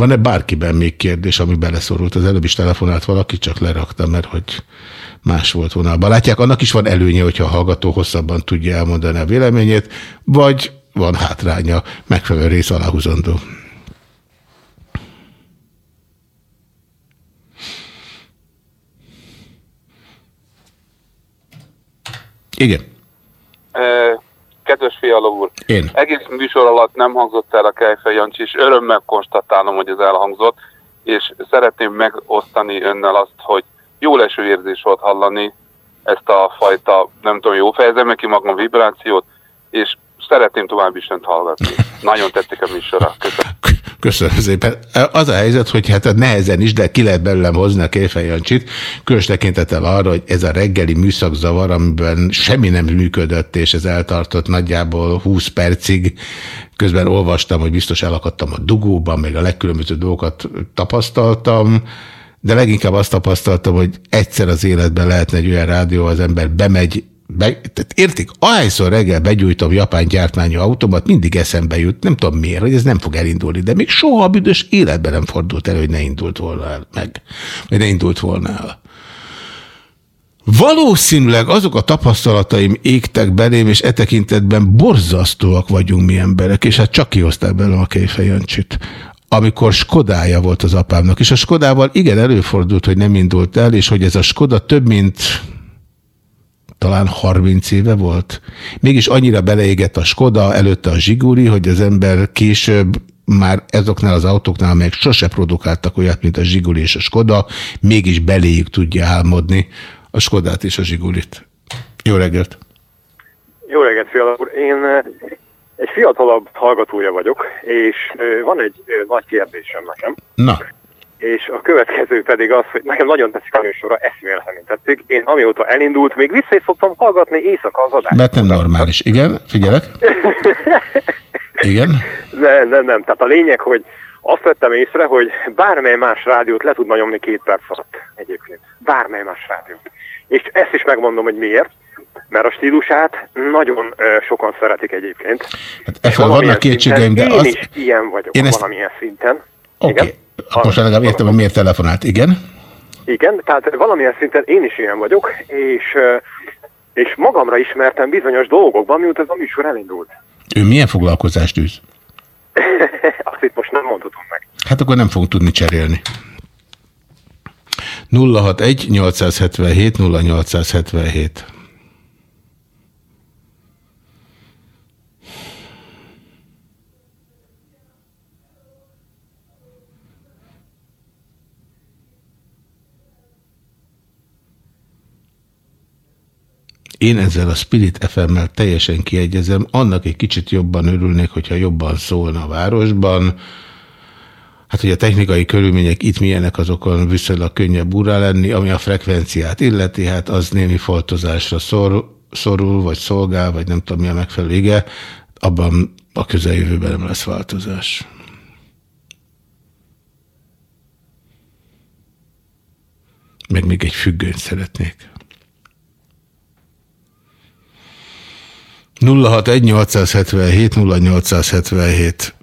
Van-e bárkiben még kérdés, ami beleszorult? Az előbb is telefonált valaki, csak lerakta, mert hogy más volt vonalban. Látják, annak is van előnye, hogyha a hallgató hosszabban tudja elmondani a véleményét, vagy van hátránya, megfelelő rész aláhúzandó. Igen. Kedves Fiala úr, Én. egész műsor alatt nem hangzott el a Kejfej Jancsi, és örömmel konstatálom, hogy ez elhangzott, és szeretném megosztani önnel azt, hogy jó leső érzés volt hallani ezt a fajta, nem tudom, jó fejezem ki magam vibrációt, és szeretném tovább is önt hallgatni. Nagyon tetszik a műsora. Köszönöm. Köszönöm szépen. Az a helyzet, hogy hát nehezen is, de ki lehet belőlem hozni a Kéfej Jancsit, különös tekintettel arra, hogy ez a reggeli műszakzavar, amiben semmi nem működött, és ez eltartott nagyjából 20 percig, közben olvastam, hogy biztos elakadtam a dugóban, még a legkülönbözőbb dolgokat tapasztaltam, de leginkább azt tapasztaltam, hogy egyszer az életben lehetne egy olyan rádió, az ember bemegy, be, tehát értik, ahányszor reggel begyújtom japán gyártmányú automat, mindig eszembe jut, nem tudom miért, hogy ez nem fog elindulni, de még soha a büdös életben nem fordult elő, hogy ne indult volna el meg, vagy ne indult volna el. Valószínűleg azok a tapasztalataim égtek belém, és e tekintetben borzasztóak vagyunk mi emberek, és hát csak kihozták belőle a Kéfejancsit amikor Skodája volt az apámnak, és a Skodával igen előfordult, hogy nem indult el, és hogy ez a Skoda több mint talán 30 éve volt. Mégis annyira beleégett a Skoda, előtte a Zsiguri, hogy az ember később már ezoknál az autóknál, amelyek sose produkáltak olyat, mint a Zsiguli és a Skoda, mégis beléjük tudja álmodni a Skodát és a Zsigulit. Jó reggelt! Jó reggelt, Fiala úr! Én egy fiatalabb hallgatója vagyok, és van egy nagy kérdésem nekem. Na. És a következő pedig az, hogy nekem nagyon tetszik a műsora, eszméletlenül tetszik. Én amióta elindult, még vissza is szoktam hallgatni éjszaka az adást. Mert nem normális. Igen, figyelek. Igen. Nem, nem, nem. Tehát a lényeg, hogy azt vettem észre, hogy bármely más rádiót le tudna nyomni két perc alatt egyébként. Bármely más rádiót. És ezt is megmondom, hogy miért. Mert a stílusát nagyon sokan szeretik egyébként. Hát ebben vannak kétségeim, de én az... is ilyen vagyok Én ezt- valamilyen szinten. Oké, okay. Most legalább értem, hogy miért telefonált. Igen? Igen, tehát valamilyen szinten én is ilyen vagyok, és, és magamra ismertem bizonyos dolgokban, miután ez a műsor elindult. Ő milyen foglalkozást űz? (laughs) Azt itt most nem mondhatom meg. Hát akkor nem fogunk tudni cserélni. 061 877 0877 Én ezzel a Spirit FM-mel teljesen kiegyezem, annak egy kicsit jobban örülnék, hogyha jobban szólna a városban. Hát, hogy a technikai körülmények itt milyenek, azokon viszonylag könnyebb úrá lenni, ami a frekvenciát illeti, hát az némi foltozásra szor, szorul, vagy szolgál, vagy nem tudom mi a megfelelő ige, abban a közeljövőben nem lesz változás. Meg még egy függönyt szeretnék. 061 877 0877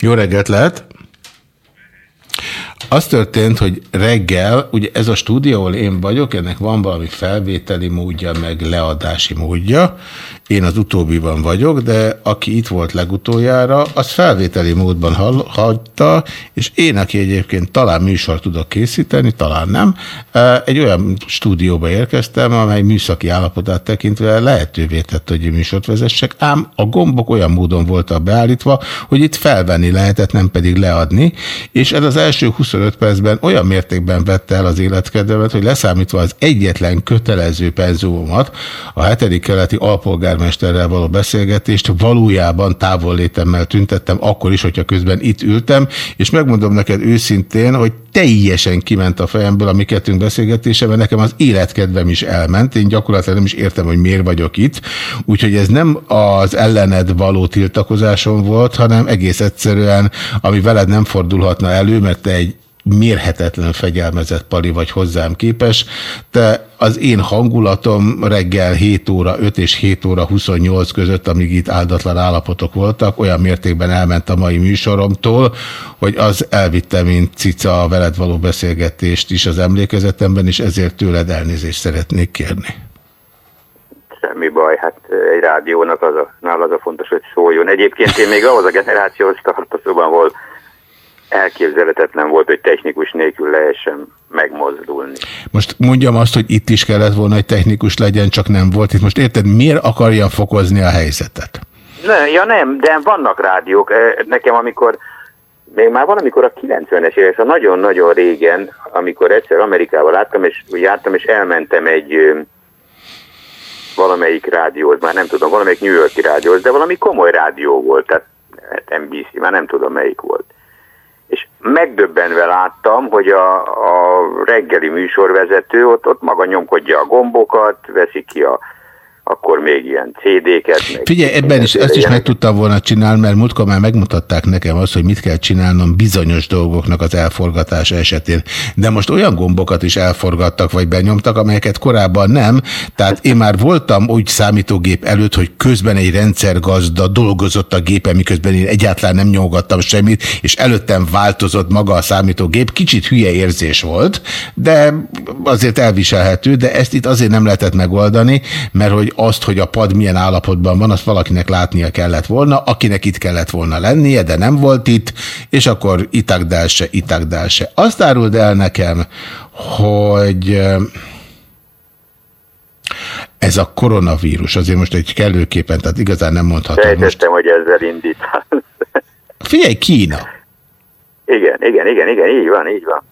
Jó reggelt lehet! Az történt, hogy reggel, ugye ez a stúdió, ahol én vagyok, ennek van valami felvételi módja, meg leadási módja. Én az utóbbiban vagyok, de aki itt volt legutoljára, az felvételi módban hagyta, és én, aki egyébként talán műsor tudok készíteni, talán nem, egy olyan stúdióba érkeztem, amely műszaki állapotát tekintve lehetővé tett, hogy műsort vezessek, ám a gombok olyan módon voltak beállítva, hogy itt felvenni lehetett, nem pedig leadni, és ez az első 25 percben olyan mértékben vette el az életkedvemet, hogy leszámítva az egyetlen kötelező penzumomat, a hetedik keleti alpolgármesterrel való beszélgetést valójában távollétemmel tüntettem, akkor is, hogyha közben itt ültem, és megmondom neked őszintén, hogy teljesen kiment a fejemből a mi kettőnk beszélgetése, mert nekem az életkedvem is elment. Én gyakorlatilag nem is értem, hogy miért vagyok itt. Úgyhogy ez nem az ellened való tiltakozásom volt, hanem egész egyszerűen, ami veled nem fordulhatna elő, mert te egy mérhetetlen fegyelmezett pali vagy hozzám képes. Te az én hangulatom reggel 7 óra 5 és 7 óra 28 között, amíg itt áldatlan állapotok voltak, olyan mértékben elment a mai műsoromtól, hogy az elvitte, mint cica a veled való beszélgetést is az emlékezetemben, és ezért tőled elnézést szeretnék kérni. Semmi baj, hát egy rádiónak az a, nála az a fontos, hogy szóljon. Egyébként én még ahhoz a generációhoz tartozom, ahol elképzelhetetlen volt, hogy technikus nélkül lehessen megmozdulni. Most mondjam azt, hogy itt is kellett volna, hogy technikus legyen, csak nem volt itt. Most érted, miért akarja fokozni a helyzetet? Ne, ja nem, de vannak rádiók. Nekem amikor, még már valamikor a 90-es évek, a nagyon-nagyon régen, amikor egyszer Amerikában láttam, és jártam, és elmentem egy valamelyik rádióhoz, már nem tudom, valamelyik New Yorki rádióhoz, de valami komoly rádió volt, tehát hát NBC, már nem tudom melyik volt és megdöbbenve láttam, hogy a, a reggeli műsorvezető ott, ott maga nyomkodja a gombokat, veszi ki a akkor még ilyen CD-ket. Figyelj, ebben is ezt is meg tudtam volna csinálni, mert múltkor már megmutatták nekem azt, hogy mit kell csinálnom bizonyos dolgoknak az elforgatása esetén. De most olyan gombokat is elforgattak, vagy benyomtak, amelyeket korábban nem. Tehát én már voltam úgy számítógép előtt, hogy közben egy rendszergazda dolgozott a gépen, miközben én egyáltalán nem nyomgattam semmit, és előttem változott maga a számítógép. Kicsit hülye érzés volt, de azért elviselhető, de ezt itt azért nem lehetett megoldani, mert hogy azt, hogy a pad milyen állapotban van, azt valakinek látnia kellett volna, akinek itt kellett volna lennie, de nem volt itt, és akkor itagdál se, itagdál se. Azt áruld el nekem, hogy ez a koronavírus, azért most egy kellőképpen, tehát igazán nem mondhatom Sejtettem, most. hogy ezzel indítasz. Figyelj, Kína. Igen, igen, igen, igen, így van, így van.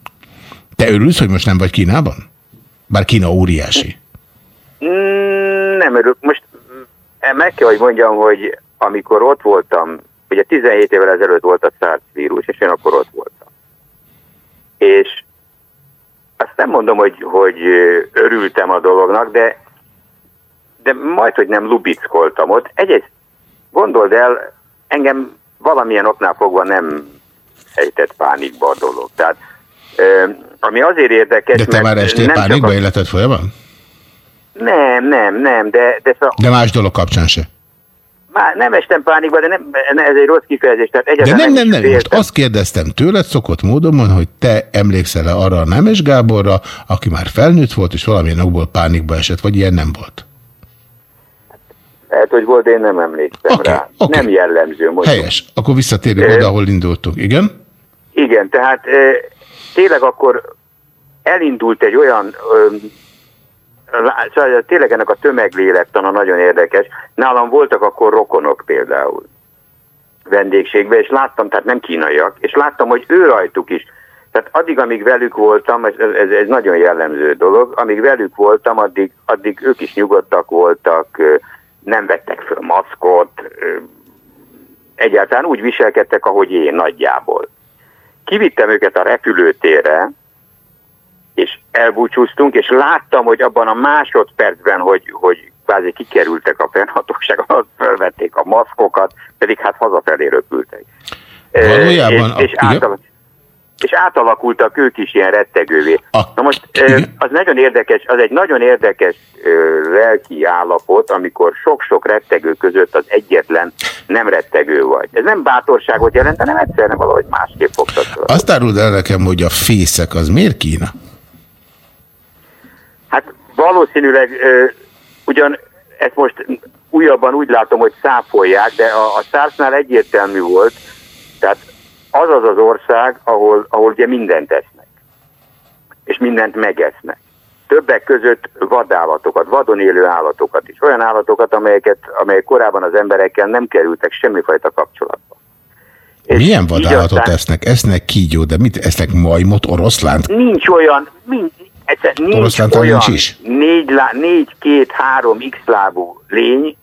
Te örülsz, hogy most nem vagy Kínában? Bár Kína óriási. Nem örülök. Most mm, meg kell, hogy mondjam, hogy amikor ott voltam, ugye 17 évvel ezelőtt volt a SARS vírus, és én akkor ott voltam. És azt nem mondom, hogy, hogy örültem a dolognak, de, de majd, hogy nem lubickoltam ott. Egy-egy, gondold el, engem valamilyen oknál fogva nem fejtett pánikba a dolog. Tehát, ami azért érdekes, De te már estél pánikba a... életed folyamán? Nem, nem, nem, de... De, szó... de más dolog kapcsán se. Már nem estem pánikba, de nem, ez egy rossz kifejezés. Tehát de nem, nem, nem, nem. most azt kérdeztem tőled szokott módon, hogy te emlékszel-e arra a Nemes Gáborra, aki már felnőtt volt, és valamilyen okból pánikba esett, vagy ilyen nem volt? Lehet, hogy volt, én nem emlékszem okay, rá. Okay. Nem jellemző. Mondjuk. Helyes. Akkor visszatérünk oda, ahol indultunk. Igen? Igen, tehát tényleg akkor elindult egy olyan szóval tényleg ennek a tömeglélektana nagyon érdekes. Nálam voltak akkor rokonok például vendégségben, és láttam, tehát nem kínaiak, és láttam, hogy ő rajtuk is. Tehát addig, amíg velük voltam, ez, ez, ez nagyon jellemző dolog, amíg velük voltam, addig, addig ők is nyugodtak voltak, nem vettek föl maszkot, egyáltalán úgy viselkedtek, ahogy én nagyjából. Kivittem őket a repülőtérre, és elbúcsúztunk, és láttam, hogy abban a másodpercben, hogy, hogy kvázi kikerültek a fennhatóságon, (laughs) felvették a maszkokat, pedig hát hazafelé röpültek. Valójában? És, és általában, és átalakultak ők is ilyen rettegővé. A... Na most az nagyon érdekes, az egy nagyon érdekes lelki állapot, amikor sok-sok rettegő között az egyetlen nem rettegő vagy. Ez nem bátorságot jelent, hanem egyszerűen valahogy másképp fogtad. Azt áruld el nekem, hogy a fészek az miért Kína? Hát valószínűleg ugyan ezt most újabban úgy látom, hogy száfolják, de a, a SARS-nál egyértelmű volt, tehát az az az ország, ahol, ahol ugye mindent esznek, és mindent megesznek. Többek között vadállatokat, vadon élő állatokat is. Olyan állatokat, amelyeket, amelyek korábban az emberekkel nem kerültek semmifajta kapcsolatba. És Milyen vadállatot aztán... esznek? Esznek kígyó, de mit esznek majmot, oroszlánt? Nincs olyan, nincs, egyszer, nincs olyan nincs is. Négy, lá, négy, két, három x-lábú lény,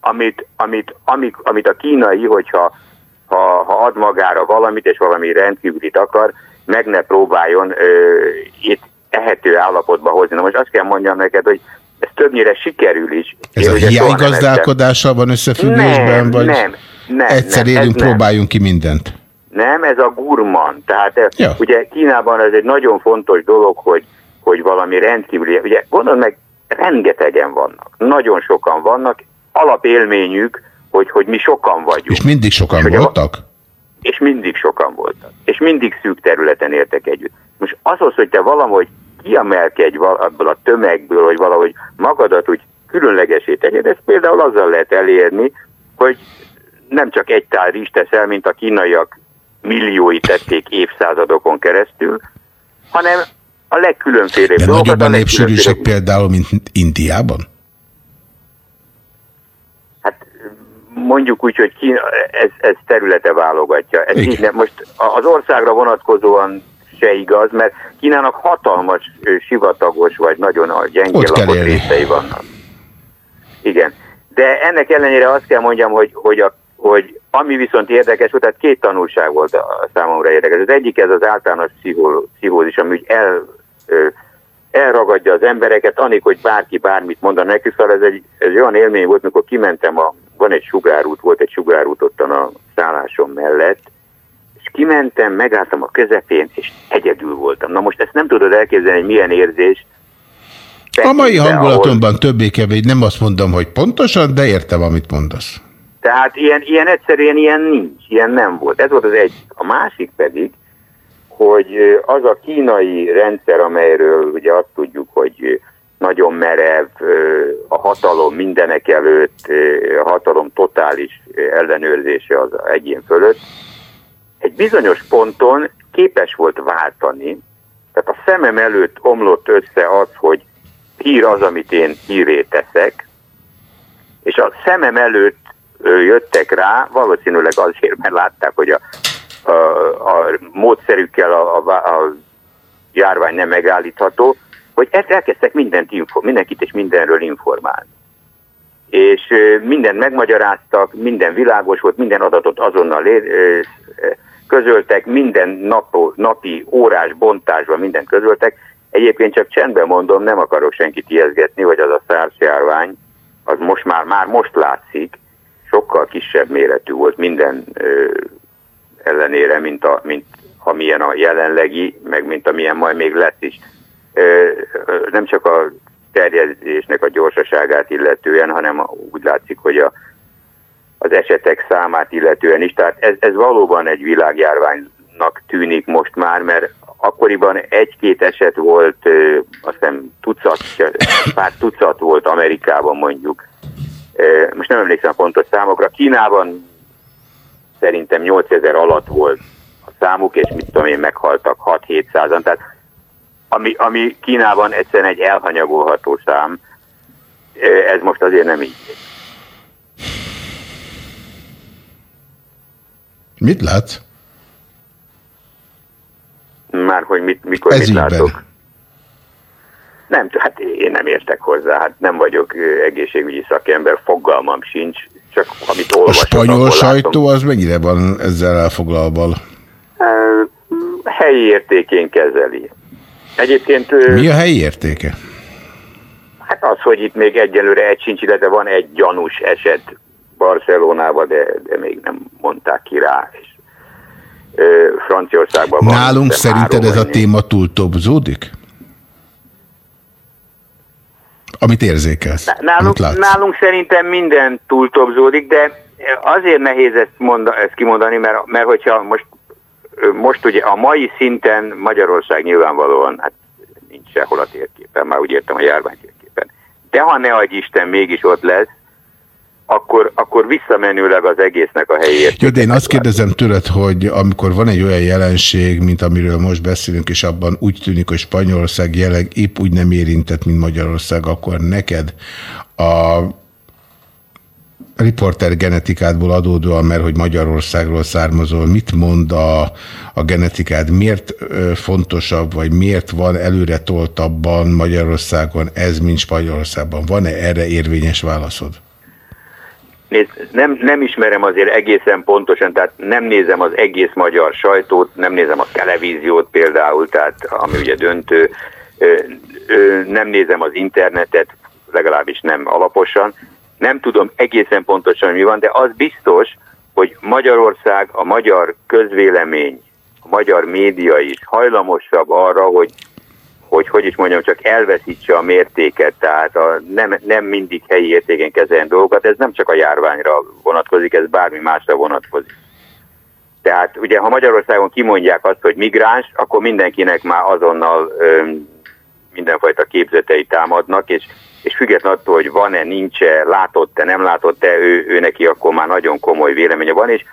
amit, amit, amit, amit a kínai, hogyha ha, ha ad magára valamit, és valami rendkívülit akar, meg ne próbáljon ö, itt ehető állapotba hozni. Na most azt kell mondjam neked, hogy ez többnyire sikerül is. Ez Én a hiánygazdálkodással van összefüggésben? Nem, vagy nem, nem. Egyszer nem, élünk, próbáljunk ki mindent. Nem, ez a gurman. Tehát ja. ugye Kínában ez egy nagyon fontos dolog, hogy, hogy valami rendkívüli, ugye gondold meg, rengetegen vannak, nagyon sokan vannak, alapélményük, hogy, hogy mi sokan vagyunk. És mindig sokan és, voltak? És mindig sokan voltak. És mindig szűk területen értek együtt. Most azhoz, hogy te valahogy kiemelkedj abból a tömegből, hogy valahogy magadat úgy különlegesé tegyed, ezt például azzal lehet elérni, hogy nem csak egy tál rizs teszel, mint a kínaiak milliói tették évszázadokon keresztül, hanem a legkülönfélebb De nagyobb a népsűrűség például, mint Indiában? mondjuk úgy, hogy Kína, ez, ez területe válogatja. Ez így nem, most az országra vonatkozóan se igaz, mert Kínának hatalmas sivatagos vagy nagyon a gyengé lakott részei vannak. Igen. De ennek ellenére azt kell mondjam, hogy, hogy, a, hogy ami viszont érdekes volt, tehát két tanulság volt a számomra érdekes. Az egyik ez az általános pszichózis, ami úgy el, elragadja az embereket, anik, hogy bárki bármit mondan neki, szóval ez egy, ez egy olyan élmény volt, mikor kimentem a van egy sugárút, volt egy sugárút ottan a szállásom mellett, és kimentem, megálltam a közepén, és egyedül voltam. Na most ezt nem tudod elképzelni, hogy milyen érzés. A mai hangulatomban ahol... többé-kevésbé nem azt mondom, hogy pontosan, de értem, amit mondasz. Tehát ilyen, ilyen egyszerűen ilyen nincs, ilyen nem volt. Ez volt az egy. A másik pedig, hogy az a kínai rendszer, amelyről ugye azt tudjuk, hogy nagyon merev, a hatalom mindenek előtt, a hatalom totális ellenőrzése az egyén fölött, egy bizonyos ponton képes volt váltani, tehát a szemem előtt omlott össze az, hogy hír az, amit én híré teszek, és a szemem előtt jöttek rá, valószínűleg azért, mert látták, hogy a, a, a módszerükkel a, a, a járvány nem megállítható, hogy elkezdtek mindent mindenkit és mindenről informálni. És mindent megmagyaráztak, minden világos volt, minden adatot azonnal közöltek, minden nap, napi órás bontásban mindent közöltek. Egyébként csak csendben mondom, nem akarok senkit ijeszgetni, hogy az a SARS járvány, az most már, már most látszik, sokkal kisebb méretű volt minden ellenére, mint, a, mint amilyen a jelenlegi, meg mint amilyen majd még lesz is nem csak a terjedésnek a gyorsaságát illetően, hanem úgy látszik, hogy a, az esetek számát illetően is. Tehát ez, ez valóban egy világjárványnak tűnik most már, mert akkoriban egy-két eset volt, azt hiszem tucat, pár tucat volt Amerikában mondjuk. Most nem emlékszem a pontos számokra. Kínában szerintem 8000 alatt volt a számuk, és mit tudom én, meghaltak 6-7 százan. Tehát ami, ami Kínában egyszerűen egy elhanyagolható szám, ez most azért nem így. Mit látsz? Már hogy mit, mikor Ez mit látok. Nem, hát én nem értek hozzá, hát nem vagyok egészségügyi szakember, fogalmam sincs, csak amit olvasok. A spanyol sajtó az mennyire van ezzel elfoglalva? Helyi értékén kezeli. Egyébként... Mi a helyi értéke? Hát az, hogy itt még egyelőre egy sincs, illetve van egy gyanús eset Barcelonában, de, de még nem mondták ki rá. És, Franciaországban van. Nálunk szerinted ez a téma túl topzódik? Amit érzékelsz. Nálunk, nálunk szerintem minden túltobzódik, de azért nehéz ezt, monda, ezt kimondani, mert, mert hogyha most, most ugye a mai szinten Magyarország nyilvánvalóan hát nincs sehol a térképen, már úgy értem a járvány térképen. De ha ne adj Isten mégis ott lesz, akkor, akkor visszamenőleg az egésznek a helyét. Jó, de én azt kérdezem tőled, hogy amikor van egy olyan jelenség, mint amiről most beszélünk, és abban úgy tűnik, hogy Spanyolország jelenleg épp úgy nem érintett, mint Magyarország, akkor neked a riporter genetikádból adódóan, mert hogy Magyarországról származol, mit mond a, a genetikád, miért fontosabb, vagy miért van előre toltabban Magyarországon ez, mint Spanyolországban? Van-e erre érvényes válaszod? Nézd, nem, nem ismerem azért egészen pontosan, tehát nem nézem az egész magyar sajtót, nem nézem a televíziót például, tehát ami ugye döntő, ö, ö, nem nézem az internetet, legalábbis nem alaposan. Nem tudom egészen pontosan, mi van, de az biztos, hogy Magyarország, a magyar közvélemény, a magyar média is hajlamosabb arra, hogy hogy hogy is mondjam, csak elveszítse a mértéket, tehát a, nem, nem mindig helyi értéken kezeljen dolgokat, ez nem csak a járványra vonatkozik, ez bármi másra vonatkozik. Tehát ugye, ha Magyarországon kimondják azt, hogy migráns, akkor mindenkinek már azonnal ö, mindenfajta képzetei támadnak, és, és függetlenül attól, hogy van-e, nincs-e, látott-e, nem látott-e, ő, ő neki akkor már nagyon komoly véleménye van, és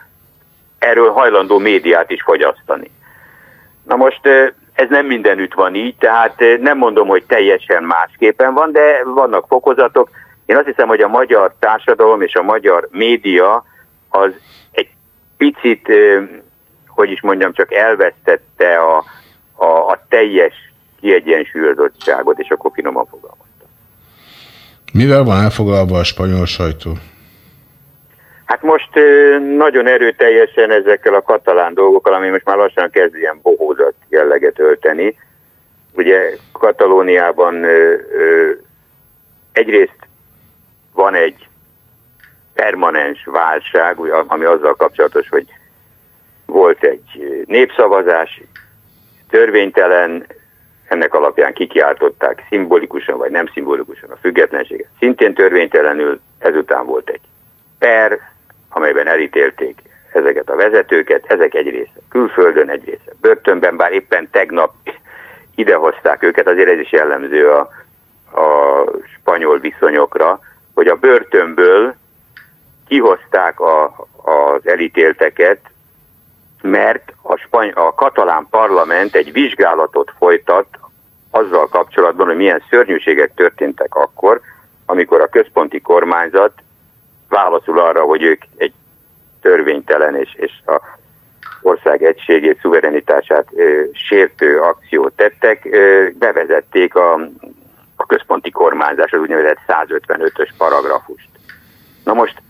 erről hajlandó médiát is fogyasztani. Na most ez nem mindenütt van így, tehát eh, nem mondom, hogy teljesen másképpen van, de vannak fokozatok. Én azt hiszem, hogy a magyar társadalom és a magyar média az egy picit, eh, hogy is mondjam, csak elvesztette a, a, a teljes kiegyensúlyozottságot, és akkor finoman fogalmaztam. Mivel van elfoglalva a spanyol sajtó? Hát most nagyon erőteljesen ezekkel a katalán dolgokkal, ami most már lassan kezd ilyen bohózat jelleget ölteni. Ugye Katalóniában egyrészt van egy permanens válság, ami azzal kapcsolatos, hogy volt egy népszavazás, törvénytelen, ennek alapján kikiáltották szimbolikusan vagy nem szimbolikusan a függetlenséget. Szintén törvénytelenül ezután volt egy per, amelyben elítélték ezeket a vezetőket, ezek egy része külföldön, egy része börtönben, bár éppen tegnap idehozták őket, azért ez is jellemző a, a spanyol viszonyokra, hogy a börtönből kihozták a, az elítélteket, mert a, spany- a katalán parlament egy vizsgálatot folytat azzal kapcsolatban, hogy milyen szörnyűségek történtek akkor, amikor a központi kormányzat válaszul arra, hogy ők egy törvénytelen és, és a ország egységét, szuverenitását ö, sértő akciót tettek, ö, bevezették a, a központi kormányzás, az úgynevezett 155-ös paragrafust. Na most,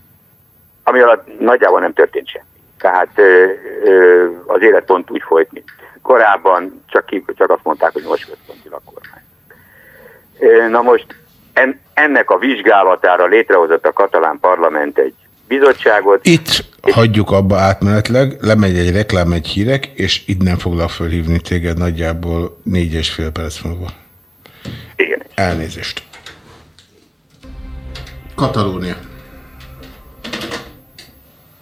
ami alatt nagyjából nem történt semmi. Tehát ö, ö, az élet pont úgy folyt, mint korábban, csak, ki, csak azt mondták, hogy most központilag kormány. Na most en, ennek a vizsgálatára létrehozott a katalán parlament egy bizottságot. Itt hagyjuk abba átmenetleg, lemegy egy reklám, egy hírek, és itt nem foglak fölhívni téged nagyjából négy és fél perc múlva. Igen. Elnézést. Katalónia.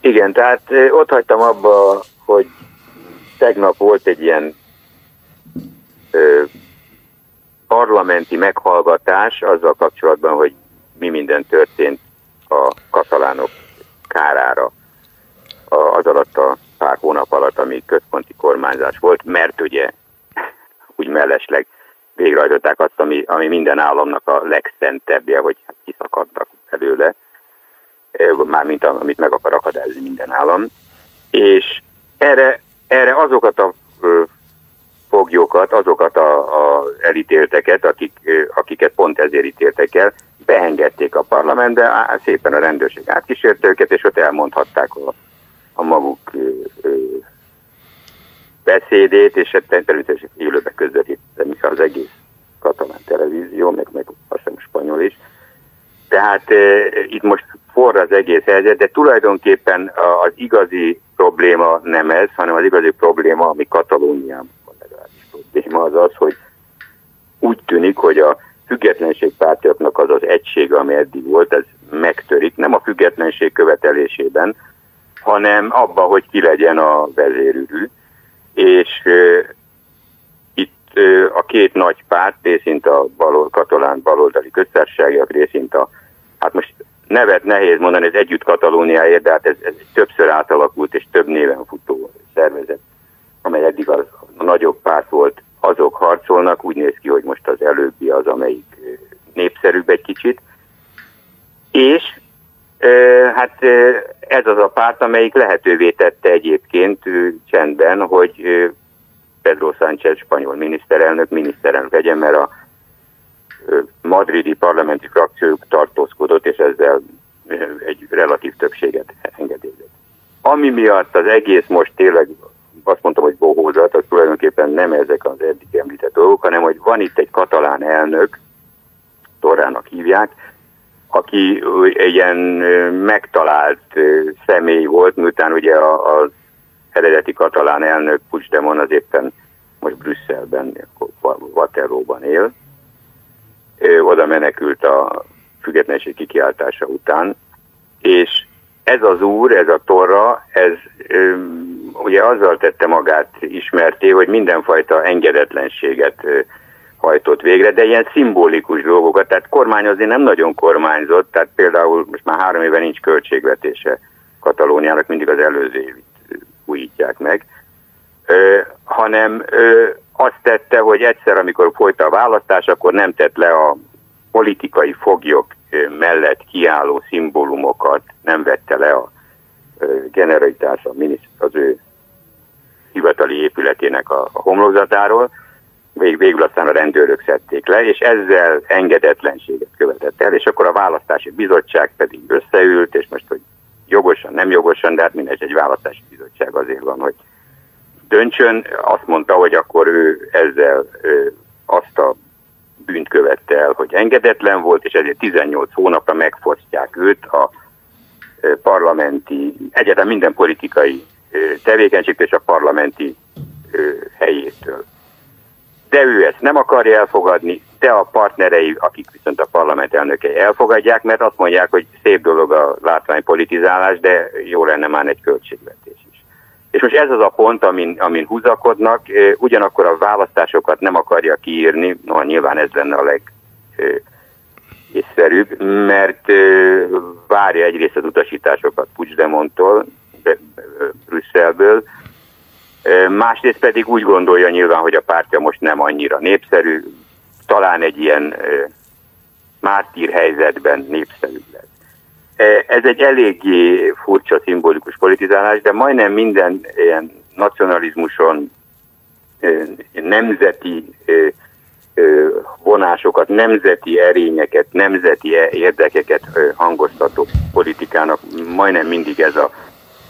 Igen, tehát ott hagytam abba, hogy tegnap volt egy ilyen ö, parlamenti meghallgatás azzal kapcsolatban, hogy mi minden történt a katalánok kárára az alatt a pár hónap alatt, ami központi kormányzás volt, mert ugye (laughs) úgy mellesleg végrehajtották azt, ami, ami minden államnak a legszentebbje, hogy hát kiszakadtak előle, mármint amit meg akar akadályozni minden állam. És erre, erre azokat a foglyokat, azokat a, a elítélteket, akik, akiket pont ezért ítéltek el, beengedték a parlamentbe, szépen a rendőrség átkísérte őket, és ott elmondhatták a, a maguk ö, ö, beszédét, és hát természetesen élőbe közvetíteni az egész katalán televízió, meg, meg azt hiszem spanyol is. Tehát e, itt most forra az egész helyzet, de tulajdonképpen az igazi probléma nem ez, hanem az igazi probléma, ami Katalóniában probléma, az az, hogy úgy tűnik, hogy a függetlenségpártiaknak az az egysége, ami eddig volt, ez megtörik, nem a függetlenség követelésében, hanem abba, hogy ki legyen a vezérülő. És uh, itt uh, a két nagy párt, részint a balol, katalán baloldali köztársaságiak, részint a, hát most nevet nehéz mondani, ez együtt Katalóniáért, de hát ez, ez többször átalakult és több néven futó szervezet, amely eddig az, a nagyobb párt volt, azok harcolnak, úgy néz ki, hogy most az előbbi az, amelyik népszerűbb egy kicsit. És hát ez az a párt, amelyik lehetővé tette egyébként csendben, hogy Pedro Sánchez spanyol miniszterelnök miniszterelnök legyen, mert a madridi parlamenti frakciók tartózkodott, és ezzel egy relatív többséget engedélyezett. Ami miatt az egész most tényleg azt mondtam, hogy bohózat, az tulajdonképpen nem ezek az eddig említett dolgok, hanem hogy van itt egy katalán elnök, Torrának hívják, aki egy ilyen megtalált személy volt, miután ugye az eredeti katalán elnök Puigdemont az éppen most Brüsszelben, Waterloo-ban él. Ő oda menekült a függetlenség kikiáltása után, és ez az úr, ez a torra, ez ugye azzal tette magát ismerté, hogy mindenfajta engedetlenséget hajtott végre, de ilyen szimbolikus dolgokat, tehát kormányozni nem nagyon kormányzott, tehát például most már három éve nincs költségvetése Katalóniának, mindig az előző évit újítják meg, ö, hanem ö, azt tette, hogy egyszer, amikor folyt a választás, akkor nem tett le a politikai foglyok mellett kiálló szimbólumokat, nem vette le a generalitás az ő hivatali épületének a, a homlokzatáról, vég, végül aztán a rendőrök szedték le, és ezzel engedetlenséget követett el, és akkor a választási bizottság pedig összeült, és most, hogy jogosan, nem jogosan, de hát mindegy, egy választási bizottság azért van, hogy döntsön, azt mondta, hogy akkor ő ezzel ő, azt a bűnt követte el, hogy engedetlen volt, és ezért 18 hónapra megfosztják őt a parlamenti, egyáltalán minden politikai tevékenység és a parlamenti helyétől de ő ezt nem akarja elfogadni, de a partnerei, akik viszont a parlament elnökei elfogadják, mert azt mondják, hogy szép dolog a látványpolitizálás, de jó lenne már egy költségvetés. És most ez az a pont, amin, amin húzakodnak, ugyanakkor a választásokat nem akarja kiírni, no, nyilván ez lenne a leg észszerűbb, mert várja egyrészt az utasításokat Puigdemonttól, Brüsszelből, Másrészt pedig úgy gondolja nyilván, hogy a pártja most nem annyira népszerű, talán egy ilyen mártír helyzetben népszerű lesz. Ez egy eléggé furcsa, szimbolikus politizálás, de majdnem minden ilyen nacionalizmuson nemzeti vonásokat, nemzeti erényeket, nemzeti érdekeket hangoztató politikának majdnem mindig ez a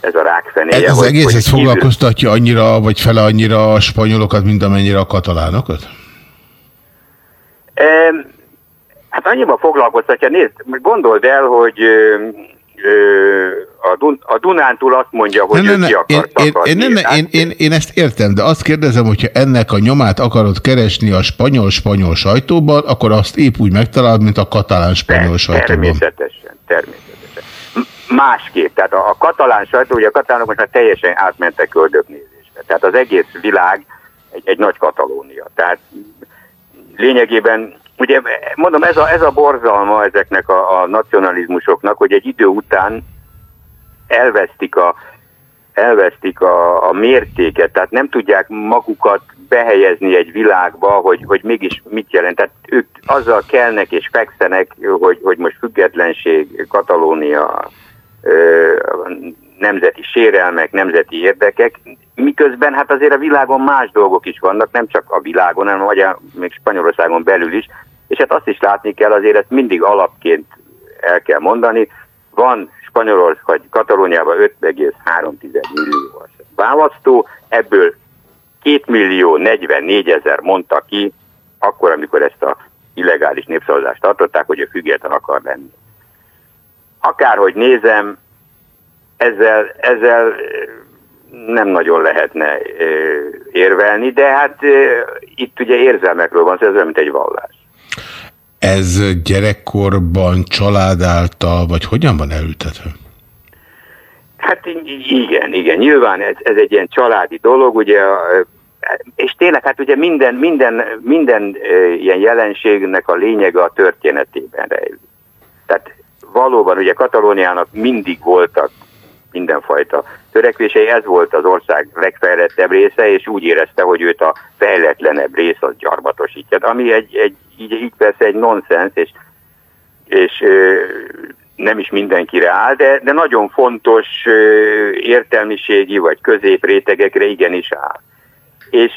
ez a rákfenéje. Ez az hogy, egész hogy ez foglalkoztatja annyira, vagy fele annyira a spanyolokat, mint amennyire a katalánokat? E, hát annyiban foglalkoztatja, nézd, gondold el, hogy a, Dun a Dunántúl azt mondja, hogy ne, ne, ne, ki akar én, én, én, én, én, én ezt értem, de azt kérdezem, hogyha ennek a nyomát akarod keresni a spanyol-spanyol sajtóban, akkor azt épp úgy megtalálod, mint a katalán-spanyol sajtóban. Természetesen, természetesen másképp. Tehát a, a katalán sajtó, ugye a katalánok most már teljesen átmentek köldöknézésre. Tehát az egész világ egy, egy nagy Katalónia. Tehát lényegében, ugye mondom, ez a, ez a borzalma ezeknek a, a nacionalizmusoknak, hogy egy idő után elvesztik a, elvesztik a, a mértéket, tehát nem tudják magukat behelyezni egy világba, hogy, hogy mégis mit jelent. Tehát ők azzal kelnek és fekszenek, hogy, hogy most függetlenség, Katalónia, nemzeti sérelmek, nemzeti érdekek, miközben hát azért a világon más dolgok is vannak, nem csak a világon, hanem vagy a, még Spanyolországon belül is, és hát azt is látni kell, azért ezt mindig alapként el kell mondani, van Spanyolország, vagy Katalóniában 5,3 millió választó, ebből 2 millió 44 ezer mondta ki, akkor, amikor ezt a illegális népszavazást tartották, hogy ő független akar lenni akárhogy nézem, ezzel, ezzel nem nagyon lehetne érvelni, de hát itt ugye érzelmekről van, ez olyan, mint egy vallás. Ez gyerekkorban család által, vagy hogyan van elültetve? Hát igen, igen, nyilván ez, ez egy ilyen családi dolog, ugye, és tényleg hát ugye minden, minden, minden ilyen jelenségnek a lényege a történetében rejlik. Tehát valóban ugye Katalóniának mindig voltak mindenfajta törekvései, ez volt az ország legfejlettebb része, és úgy érezte, hogy őt a fejletlenebb rész az gyarmatosítja. Ami egy, egy így, így persze egy nonsens, és, és nem is mindenkire áll, de, de nagyon fontos értelmiségi vagy középrétegekre igenis áll. És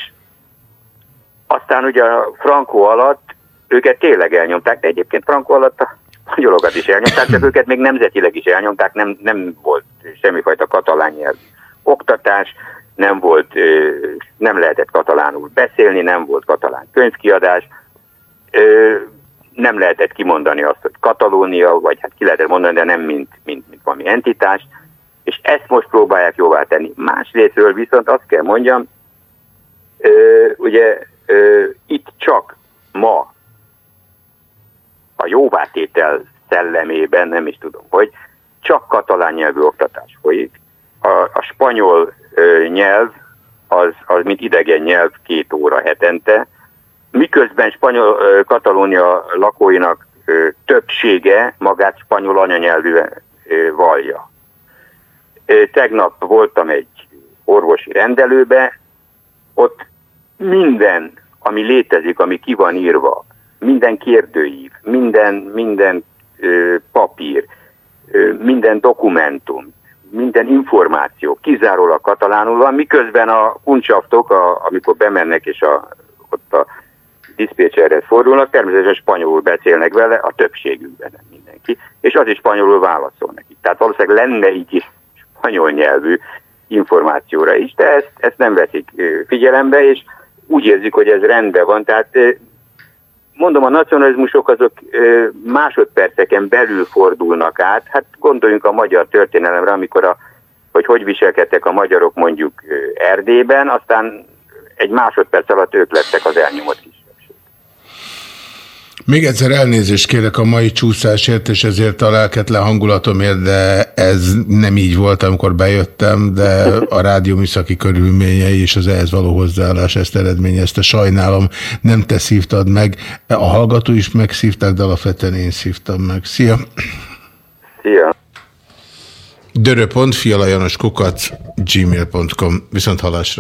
aztán ugye a Franco alatt őket tényleg elnyomták, de egyébként Franco alatt a spanyolokat is elnyomták, de őket még nemzetileg is elnyomták, nem, nem volt semmifajta katalán nyelv oktatás, nem volt, nem lehetett katalánul beszélni, nem volt katalán könyvkiadás, nem lehetett kimondani azt, hogy Katalónia, vagy hát ki lehetett mondani, de nem mint, mint, mint valami entitás, és ezt most próbálják jóvá tenni. Másrésztről viszont azt kell mondjam, ugye itt csak ma a jóvátétel szellemében, nem is tudom, hogy csak katalán nyelvű oktatás folyik. A, a spanyol ö, nyelv az, az mint idegen nyelv két óra hetente, miközben spanyol, Katalónia lakóinak többsége magát spanyol anyanyelvűen vallja. Tegnap voltam egy orvosi rendelőbe, ott minden, ami létezik, ami ki van írva, minden kérdőív, minden, minden papír, minden dokumentum, minden információ kizárólag katalánul van, miközben a kuncsaftok, a, amikor bemennek és a, ott a diszpécserhez fordulnak, természetesen spanyolul beszélnek vele, a többségükben mindenki, és az is spanyolul válaszol neki. Tehát valószínűleg lenne így is spanyol nyelvű információra is, de ezt, ezt nem veszik figyelembe, és úgy érzik, hogy ez rendben van. Tehát mondom, a nacionalizmusok azok másodperceken belül fordulnak át. Hát gondoljunk a magyar történelemre, amikor a, hogy hogy viselkedtek a magyarok mondjuk Erdélyben, aztán egy másodperc alatt ők lettek az elnyomott kis. Még egyszer elnézést kérek a mai csúszásért, és ezért a lelketlen hangulatomért, de ez nem így volt, amikor bejöttem, de a rádió műszaki körülményei és az ehhez való hozzáállás ezt eredményezte. Sajnálom, nem te szívtad meg. A hallgató is megszívták, de alapvetően én szívtam meg. Szia! Szia! Dörö.fi alajanos kukat gmail.com Viszont halásra!